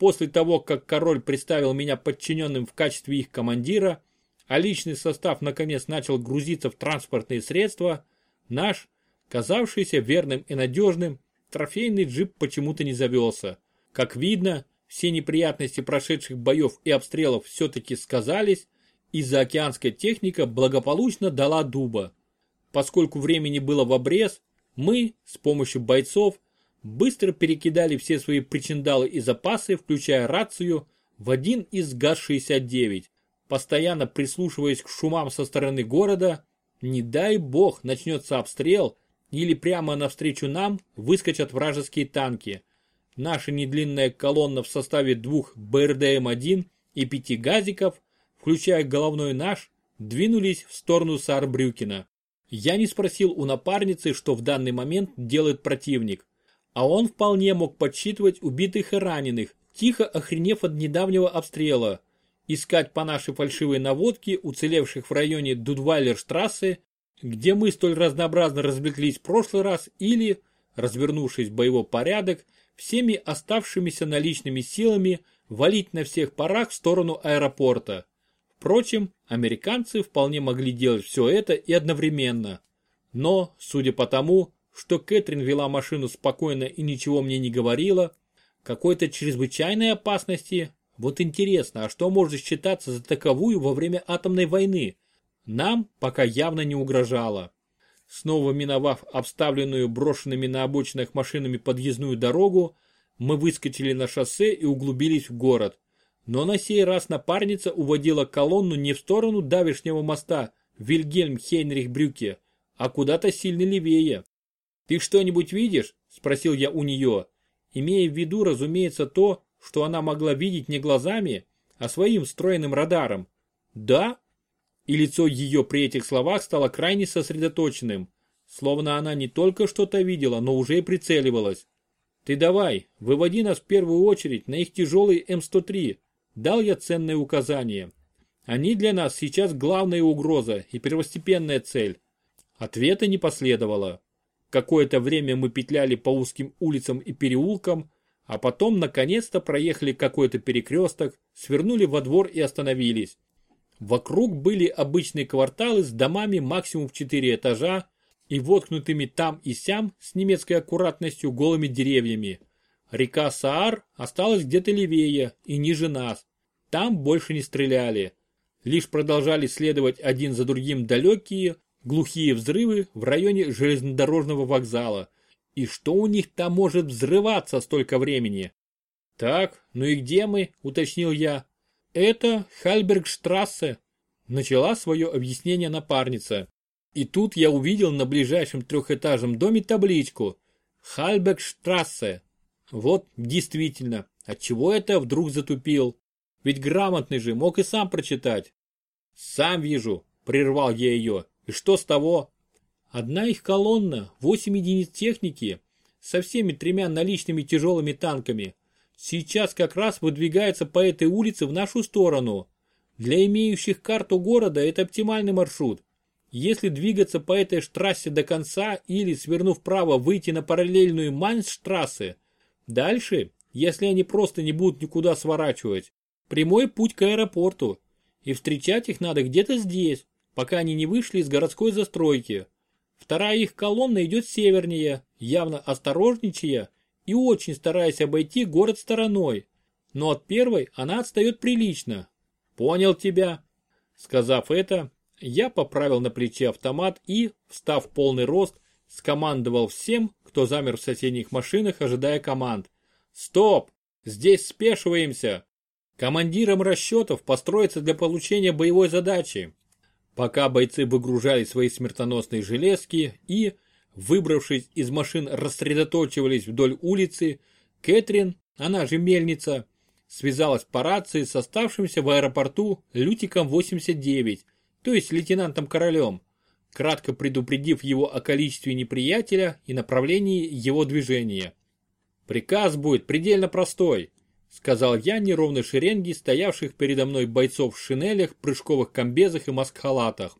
После того, как король представил меня подчиненным в качестве их командира, а личный состав наконец начал грузиться в транспортные средства, наш, казавшийся верным и надежным, трофейный джип почему-то не завелся. Как видно, все неприятности прошедших боев и обстрелов все-таки сказались, и заокеанская техника благополучно дала дуба. Поскольку времени было в обрез, мы, с помощью бойцов, быстро перекидали все свои причиндалы и запасы, включая рацию, в один из ГАЗ-69, постоянно прислушиваясь к шумам со стороны города, не дай бог начнется обстрел или прямо навстречу нам выскочат вражеские танки. Наша недлинная колонна в составе двух БРДМ-1 и пяти газиков, включая головной наш, двинулись в сторону Саарбрюкена. Я не спросил у напарницы, что в данный момент делает противник, а он вполне мог подсчитывать убитых и раненых, тихо охренев от недавнего обстрела, искать по нашей фальшивой наводке уцелевших в районе Дудвайлерштрассе, где мы столь разнообразно развлеклись в прошлый раз, или, развернувшись в боевой порядок, всеми оставшимися наличными силами валить на всех парах в сторону аэропорта. Впрочем, американцы вполне могли делать все это и одновременно. Но, судя по тому, что Кэтрин вела машину спокойно и ничего мне не говорила, какой-то чрезвычайной опасности, вот интересно, а что может считаться за таковую во время атомной войны, нам пока явно не угрожало. Снова миновав обставленную брошенными на обочинах машинами подъездную дорогу, мы выскочили на шоссе и углубились в город. Но на сей раз напарница уводила колонну не в сторону давешнего моста Вильгельм Хейнрих Брюке, а куда-то сильно левее. «Ты что-нибудь видишь?» – спросил я у нее, имея в виду, разумеется, то, что она могла видеть не глазами, а своим встроенным радаром. «Да?» И лицо ее при этих словах стало крайне сосредоточенным, словно она не только что-то видела, но уже и прицеливалась. «Ты давай, выводи нас в первую очередь на их тяжелый М103», Дал я ценные указания. Они для нас сейчас главная угроза и первостепенная цель. Ответа не последовало. Какое-то время мы петляли по узким улицам и переулкам, а потом наконец-то проехали какой-то перекресток, свернули во двор и остановились. Вокруг были обычные кварталы с домами максимум в 4 этажа и воткнутыми там и сям с немецкой аккуратностью голыми деревьями. Река Саар осталась где-то левее и ниже нас. Там больше не стреляли. Лишь продолжали следовать один за другим далекие, глухие взрывы в районе железнодорожного вокзала. И что у них там может взрываться столько времени? Так, ну и где мы, уточнил я. Это Хальбергштрассе, начала свое объяснение напарница. И тут я увидел на ближайшем трехэтажном доме табличку Хальбергштрассе. Вот, действительно, отчего это вдруг затупил? Ведь грамотный же мог и сам прочитать. Сам вижу, прервал я ее. И что с того? Одна их колонна, восемь единиц техники, со всеми тремя наличными тяжелыми танками, сейчас как раз выдвигается по этой улице в нашу сторону. Для имеющих карту города это оптимальный маршрут. Если двигаться по этой штрассе до конца или, свернув вправо, выйти на параллельную Майнсштрассе, Дальше, если они просто не будут никуда сворачивать, прямой путь к аэропорту. И встречать их надо где-то здесь, пока они не вышли из городской застройки. Вторая их колонна идет севернее, явно осторожничая и очень стараясь обойти город стороной. Но от первой она отстает прилично. Понял тебя. Сказав это, Я поправил на плече автомат и, встав в полный рост, скомандовал всем, кто замер в соседних машинах, ожидая команд. «Стоп! Здесь спешиваемся! Командирам расчетов построиться для получения боевой задачи!» Пока бойцы выгружали свои смертоносные железки и, выбравшись из машин, рассредоточивались вдоль улицы, Кэтрин, она же мельница, связалась по рации с оставшимся в аэропорту Лютиком 89, то есть лейтенантом Королем, кратко предупредив его о количестве неприятеля и направлении его движения. «Приказ будет предельно простой», сказал я неровной шеренге стоявших передо мной бойцов в шинелях, прыжковых комбезах и маскхалатах.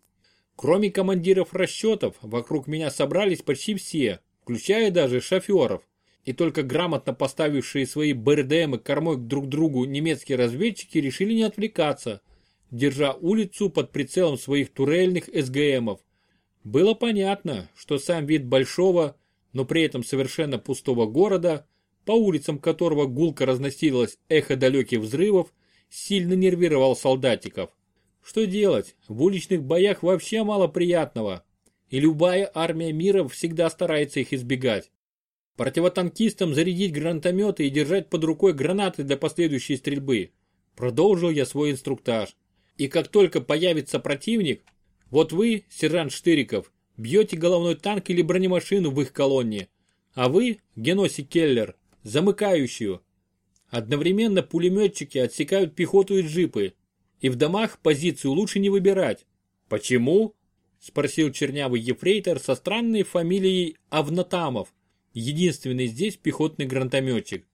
Кроме командиров расчетов, вокруг меня собрались почти все, включая даже шоферов. И только грамотно поставившие свои БРДМы кормой друг к другу немецкие разведчики решили не отвлекаться, держа улицу под прицелом своих турельных СГМов. Было понятно, что сам вид большого, но при этом совершенно пустого города, по улицам которого гулко разносилось эхо далеких взрывов, сильно нервировал солдатиков. Что делать, в уличных боях вообще мало приятного, и любая армия мира всегда старается их избегать. Противотанкистам зарядить гранатометы и держать под рукой гранаты для последующей стрельбы. Продолжил я свой инструктаж. И как только появится противник, вот вы, сержант Штыриков, бьете головной танк или бронемашину в их колонне, а вы, Геноси Келлер, замыкающую. Одновременно пулеметчики отсекают пехоту и джипы, и в домах позицию лучше не выбирать. Почему? Спросил чернявый ефрейтор со странной фамилией Авнатамов, единственный здесь пехотный гранатометчик.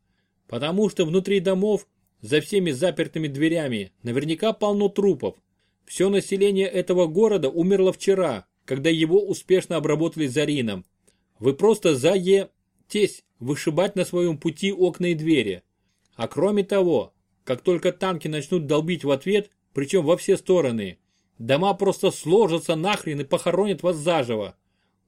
Потому что внутри домов, за всеми запертыми дверями, наверняка полно трупов. Все население этого города умерло вчера, когда его успешно обработали зарином. Вы просто заетесь вышибать на своем пути окна и двери. А кроме того, как только танки начнут долбить в ответ, причем во все стороны, дома просто сложатся нахрен и похоронят вас заживо.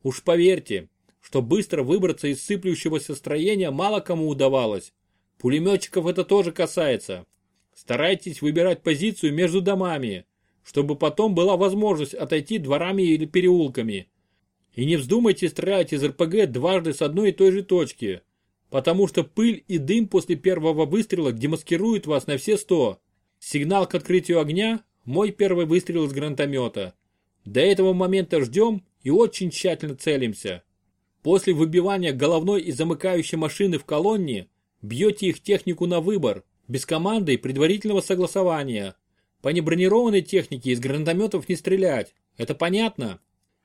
Уж поверьте, что быстро выбраться из сыплющегося строения мало кому удавалось. Пулеметчиков это тоже касается. Старайтесь выбирать позицию между домами, чтобы потом была возможность отойти дворами или переулками. И не вздумайте стрелять из РПГ дважды с одной и той же точки потому что пыль и дым после первого выстрела демаскируют вас на все сто. Сигнал к открытию огня – мой первый выстрел из гранатомета. До этого момента ждем и очень тщательно целимся. После выбивания головной и замыкающей машины в колонне бьете их технику на выбор, без команды и предварительного согласования. По небронированной технике из гранатометов не стрелять. Это понятно?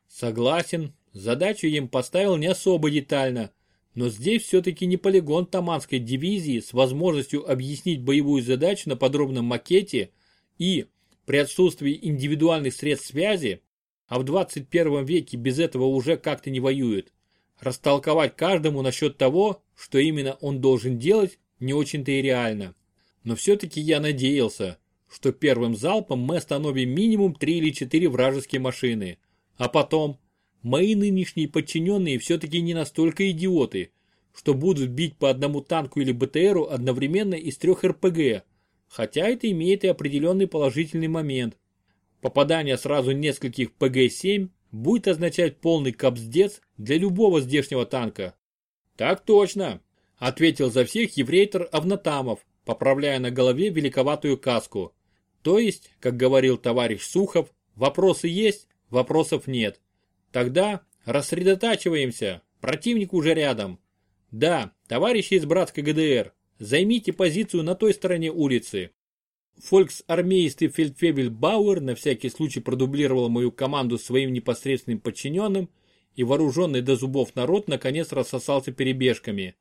Согласен. Задачу им поставил не особо детально – но здесь все-таки не полигон Таманской дивизии с возможностью объяснить боевую задачу на подробном макете и, при отсутствии индивидуальных средств связи, а в 21 веке без этого уже как-то не воюют, растолковать каждому насчет того, что именно он должен делать, не очень-то и реально. Но все-таки я надеялся, что первым залпом мы остановим минимум 3 или 4 вражеские машины, а потом Мои нынешние подчиненные все-таки не настолько идиоты, что будут бить по одному танку или БТРу одновременно из трех РПГ, хотя это имеет и определенный положительный момент. Попадание сразу нескольких ПГ-7 будет означать полный капздец для любого здешнего танка. Так точно, ответил за всех еврейтор Авнатамов, поправляя на голове великоватую каску. То есть, как говорил товарищ Сухов, вопросы есть, вопросов нет. Тогда рассредотачиваемся, противник уже рядом. Да, товарищи из братской ГДР, займите позицию на той стороне улицы. Фольксармейский фельдфебель Бауэр на всякий случай продублировал мою команду своим непосредственным подчиненным, и вооруженный до зубов народ наконец рассосался перебежками.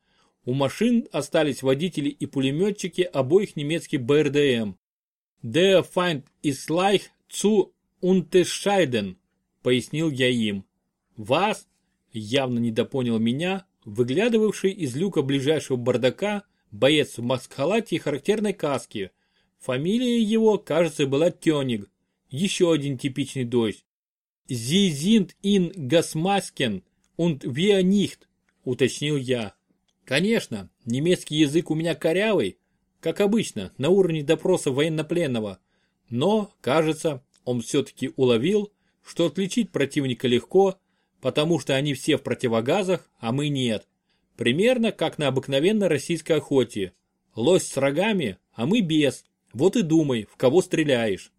У машин остались водители и пулеметчики обоих немецких БРДМ. Der Feind ist leicht zu unterscheiden пояснил я им. Вас, явно недопонял меня, выглядывавший из люка ближайшего бардака боец в маскхалате и характерной каске. Фамилия его, кажется, была Кёниг. Еще один типичный дождь. «Sie sind in Gasmasken und wir nicht», уточнил я. Конечно, немецкий язык у меня корявый, как обычно, на уровне допроса военнопленного. Но, кажется, он все-таки уловил, что отличить противника легко, потому что они все в противогазах, а мы нет. Примерно как на обыкновенной российской охоте. Лось с рогами, а мы без. Вот и думай, в кого стреляешь.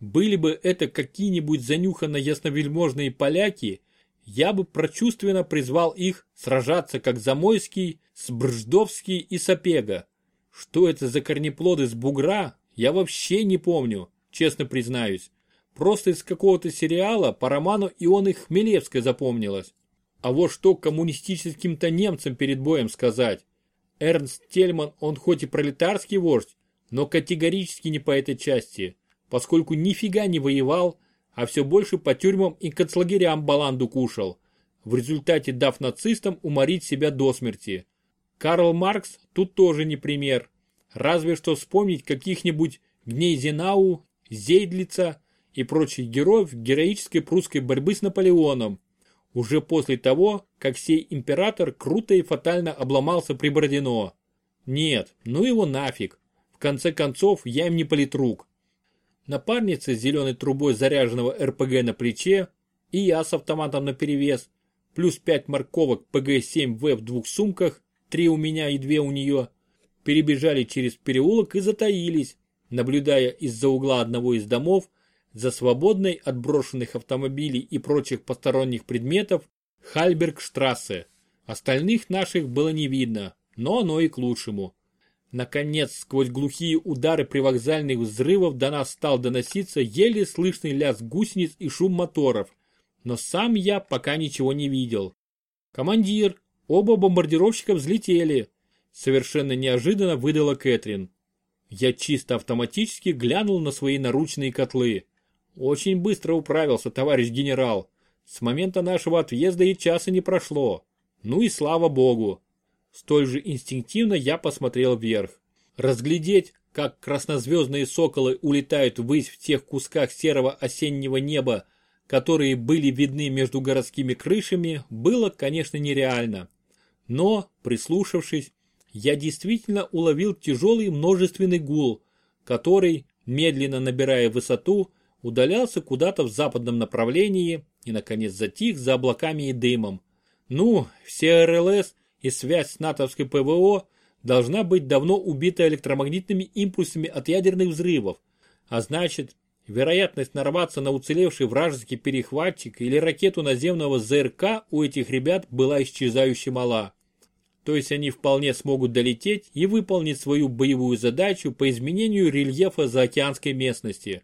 Были бы это какие-нибудь занюханно ясновельможные поляки, я бы прочувственно призвал их сражаться как Замойский, Сбрждовский и Сапега. Что это за корнеплоды с бугра, я вообще не помню, честно признаюсь. Просто из какого-то сериала по роману Ионы Хмелевской запомнилось. А вот что коммунистическим-то немцам перед боем сказать? Эрнст Тельман, он хоть и пролетарский вождь, но категорически не по этой части, поскольку нифига не воевал, а все больше по тюрьмам и концлагерям баланду кушал, в результате дав нацистам уморить себя до смерти. Карл Маркс тут тоже не пример, разве что вспомнить каких-нибудь Гнейзенау, Зейдлица, и прочих героев героической прусской борьбы с Наполеоном, уже после того, как сей император круто и фатально обломался при Бородино. Нет, ну его нафиг. В конце концов, я им не политрук. Напарница с зеленой трубой заряженного РПГ на плече и я с автоматом наперевес, плюс 5 морковок ПГ-7В в двух сумках, три у меня и две у нее, перебежали через переулок и затаились, наблюдая из-за угла одного из домов за свободной от брошенных автомобилей и прочих посторонних предметов Хальбергштрассе. Остальных наших было не видно, но оно и к лучшему. Наконец, сквозь глухие удары привокзальных взрывов до нас стал доноситься еле слышный лязг гусениц и шум моторов, но сам я пока ничего не видел. «Командир, оба бомбардировщика взлетели», совершенно неожиданно выдала Кэтрин. Я чисто автоматически глянул на свои наручные котлы. Очень быстро управился, товарищ генерал. С момента нашего отъезда и часа не прошло. Ну и слава богу. Столь же инстинктивно я посмотрел вверх. Разглядеть, как краснозвездные соколы улетают ввысь в тех кусках серого осеннего неба, которые были видны между городскими крышами, было, конечно, нереально. Но, прислушавшись, я действительно уловил тяжелый множественный гул, который, медленно набирая высоту, удалялся куда-то в западном направлении и, наконец, затих за облаками и дымом. Ну, все РЛС и связь с натовской ПВО должна быть давно убита электромагнитными импульсами от ядерных взрывов, а значит, вероятность нарваться на уцелевший вражеский перехватчик или ракету наземного ЗРК у этих ребят была исчезающе мала. То есть они вполне смогут долететь и выполнить свою боевую задачу по изменению рельефа заокеанской местности.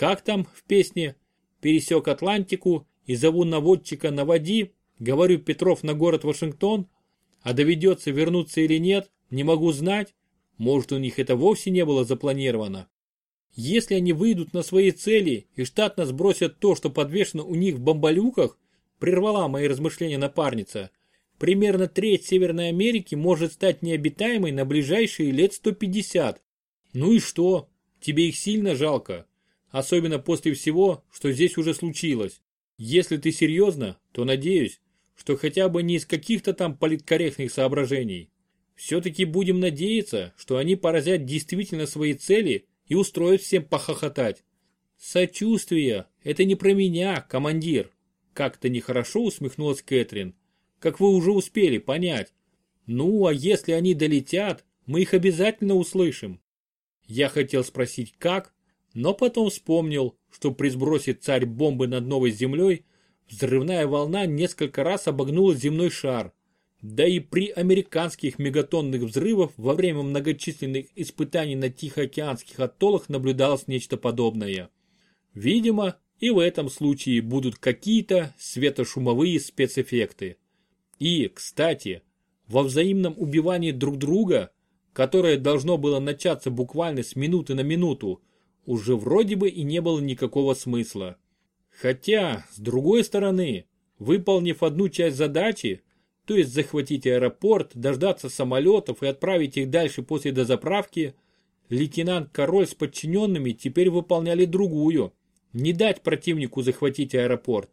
Как там в песне? Пересек Атлантику и зову наводчика на води, говорю Петров на город Вашингтон, а доведется вернуться или нет, не могу знать. Может у них это вовсе не было запланировано. Если они выйдут на свои цели и штатно сбросят то, что подвешено у них в бомболюках, прервала мои размышления напарница, примерно треть Северной Америки может стать необитаемой на ближайшие лет 150. Ну и что? Тебе их сильно жалко? Особенно после всего, что здесь уже случилось. Если ты серьезно, то надеюсь, что хотя бы не из каких-то там политкорректных соображений. Все-таки будем надеяться, что они поразят действительно свои цели и устроят всем похохотать. Сочувствие, это не про меня, командир. Как-то нехорошо усмехнулась Кэтрин. Как вы уже успели понять. Ну, а если они долетят, мы их обязательно услышим. Я хотел спросить как, но потом вспомнил, что при сбросе царь бомбы над новой землей взрывная волна несколько раз обогнула земной шар. Да и при американских мегатонных взрывах во время многочисленных испытаний на Тихоокеанских атоллах наблюдалось нечто подобное. Видимо, и в этом случае будут какие-то светошумовые спецэффекты. И, кстати, во взаимном убивании друг друга, которое должно было начаться буквально с минуты на минуту, уже вроде бы и не было никакого смысла. Хотя, с другой стороны, выполнив одну часть задачи, то есть захватить аэропорт, дождаться самолетов и отправить их дальше после дозаправки, лейтенант Король с подчиненными теперь выполняли другую – не дать противнику захватить аэропорт.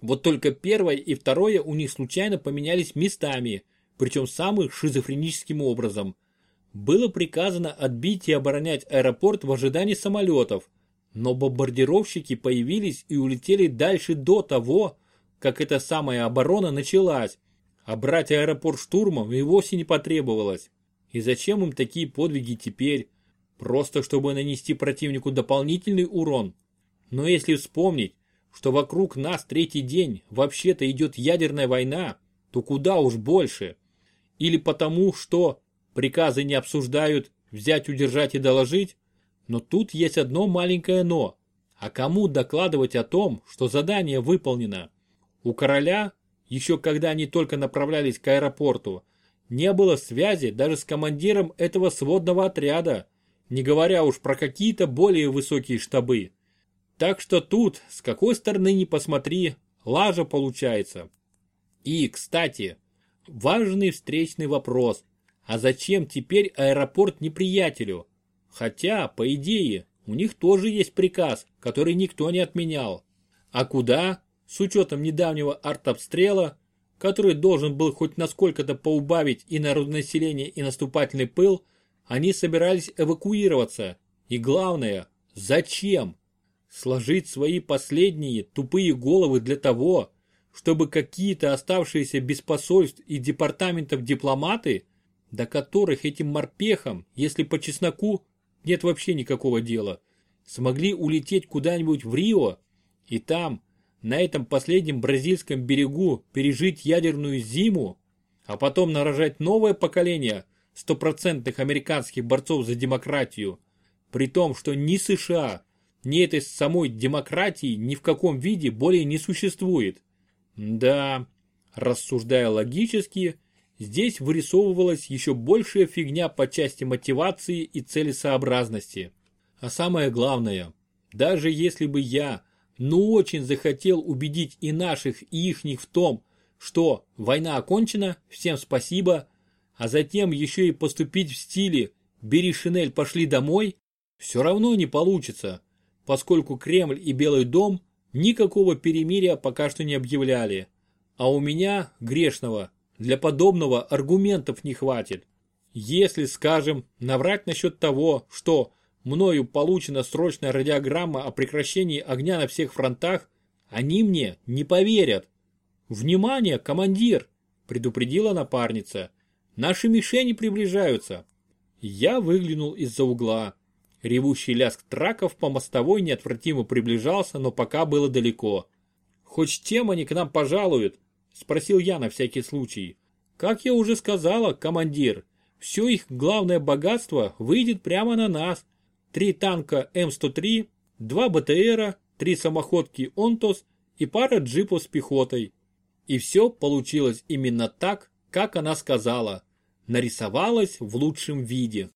Вот только первое и второе у них случайно поменялись местами, причем самым шизофреническим образом. Было приказано отбить и оборонять аэропорт в ожидании самолетов, Но бомбардировщики появились и улетели дальше до того, как эта самая оборона началась, а брать аэропорт штурмом и вовсе не потребовалось. И зачем им такие подвиги теперь? Просто чтобы нанести противнику дополнительный урон. Но если вспомнить, что вокруг нас третий день вообще-то идет ядерная война, то куда уж больше. Или потому, что приказы не обсуждают, взять, удержать и доложить. Но тут есть одно маленькое «но». А кому докладывать о том, что задание выполнено? У короля, еще когда они только направлялись к аэропорту, не было связи даже с командиром этого сводного отряда, не говоря уж про какие-то более высокие штабы. Так что тут, с какой стороны ни посмотри, лажа получается. И, кстати, важный встречный вопрос. А зачем теперь аэропорт неприятелю? Хотя, по идее, у них тоже есть приказ, который никто не отменял. А куда, с учетом недавнего артобстрела, который должен был хоть насколько-то поубавить и народонаселение, и наступательный пыл, они собирались эвакуироваться. И главное, зачем? Сложить свои последние тупые головы для того, чтобы какие-то оставшиеся без посольств и департаментов дипломаты, до которых этим морпехам, если по чесноку, нет вообще никакого дела, смогли улететь куда-нибудь в Рио и там, на этом последнем бразильском берегу пережить ядерную зиму, а потом нарожать новое поколение стопроцентных американских борцов за демократию, при том, что ни США, ни этой самой демократии ни в каком виде более не существует. Да, рассуждая логически, здесь вырисовывалась еще большая фигня по части мотивации и целесообразности. А самое главное, даже если бы я но очень захотел убедить и наших, и ихних в том, что война окончена, всем спасибо, а затем еще и поступить в стиле «бери шинель, пошли домой», все равно не получится, поскольку Кремль и Белый дом никакого перемирия пока что не объявляли. А у меня, грешного, для подобного аргументов не хватит. Если, скажем, наврать насчет того, что мною получена срочная радиограмма о прекращении огня на всех фронтах, они мне не поверят. «Внимание, командир!» – предупредила напарница. «Наши мишени приближаются». Я выглянул из-за угла. Ревущий лязг траков по мостовой неотвратимо приближался, но пока было далеко. «Хоть чем они к нам пожалуют?» – спросил я на всякий случай. «Как я уже сказала, командир, все их главное богатство выйдет прямо на нас, три танка М103, два БТРа, три самоходки Онтос и пара джипов с пехотой. И все получилось именно так, как она сказала. Нарисовалась в лучшем виде.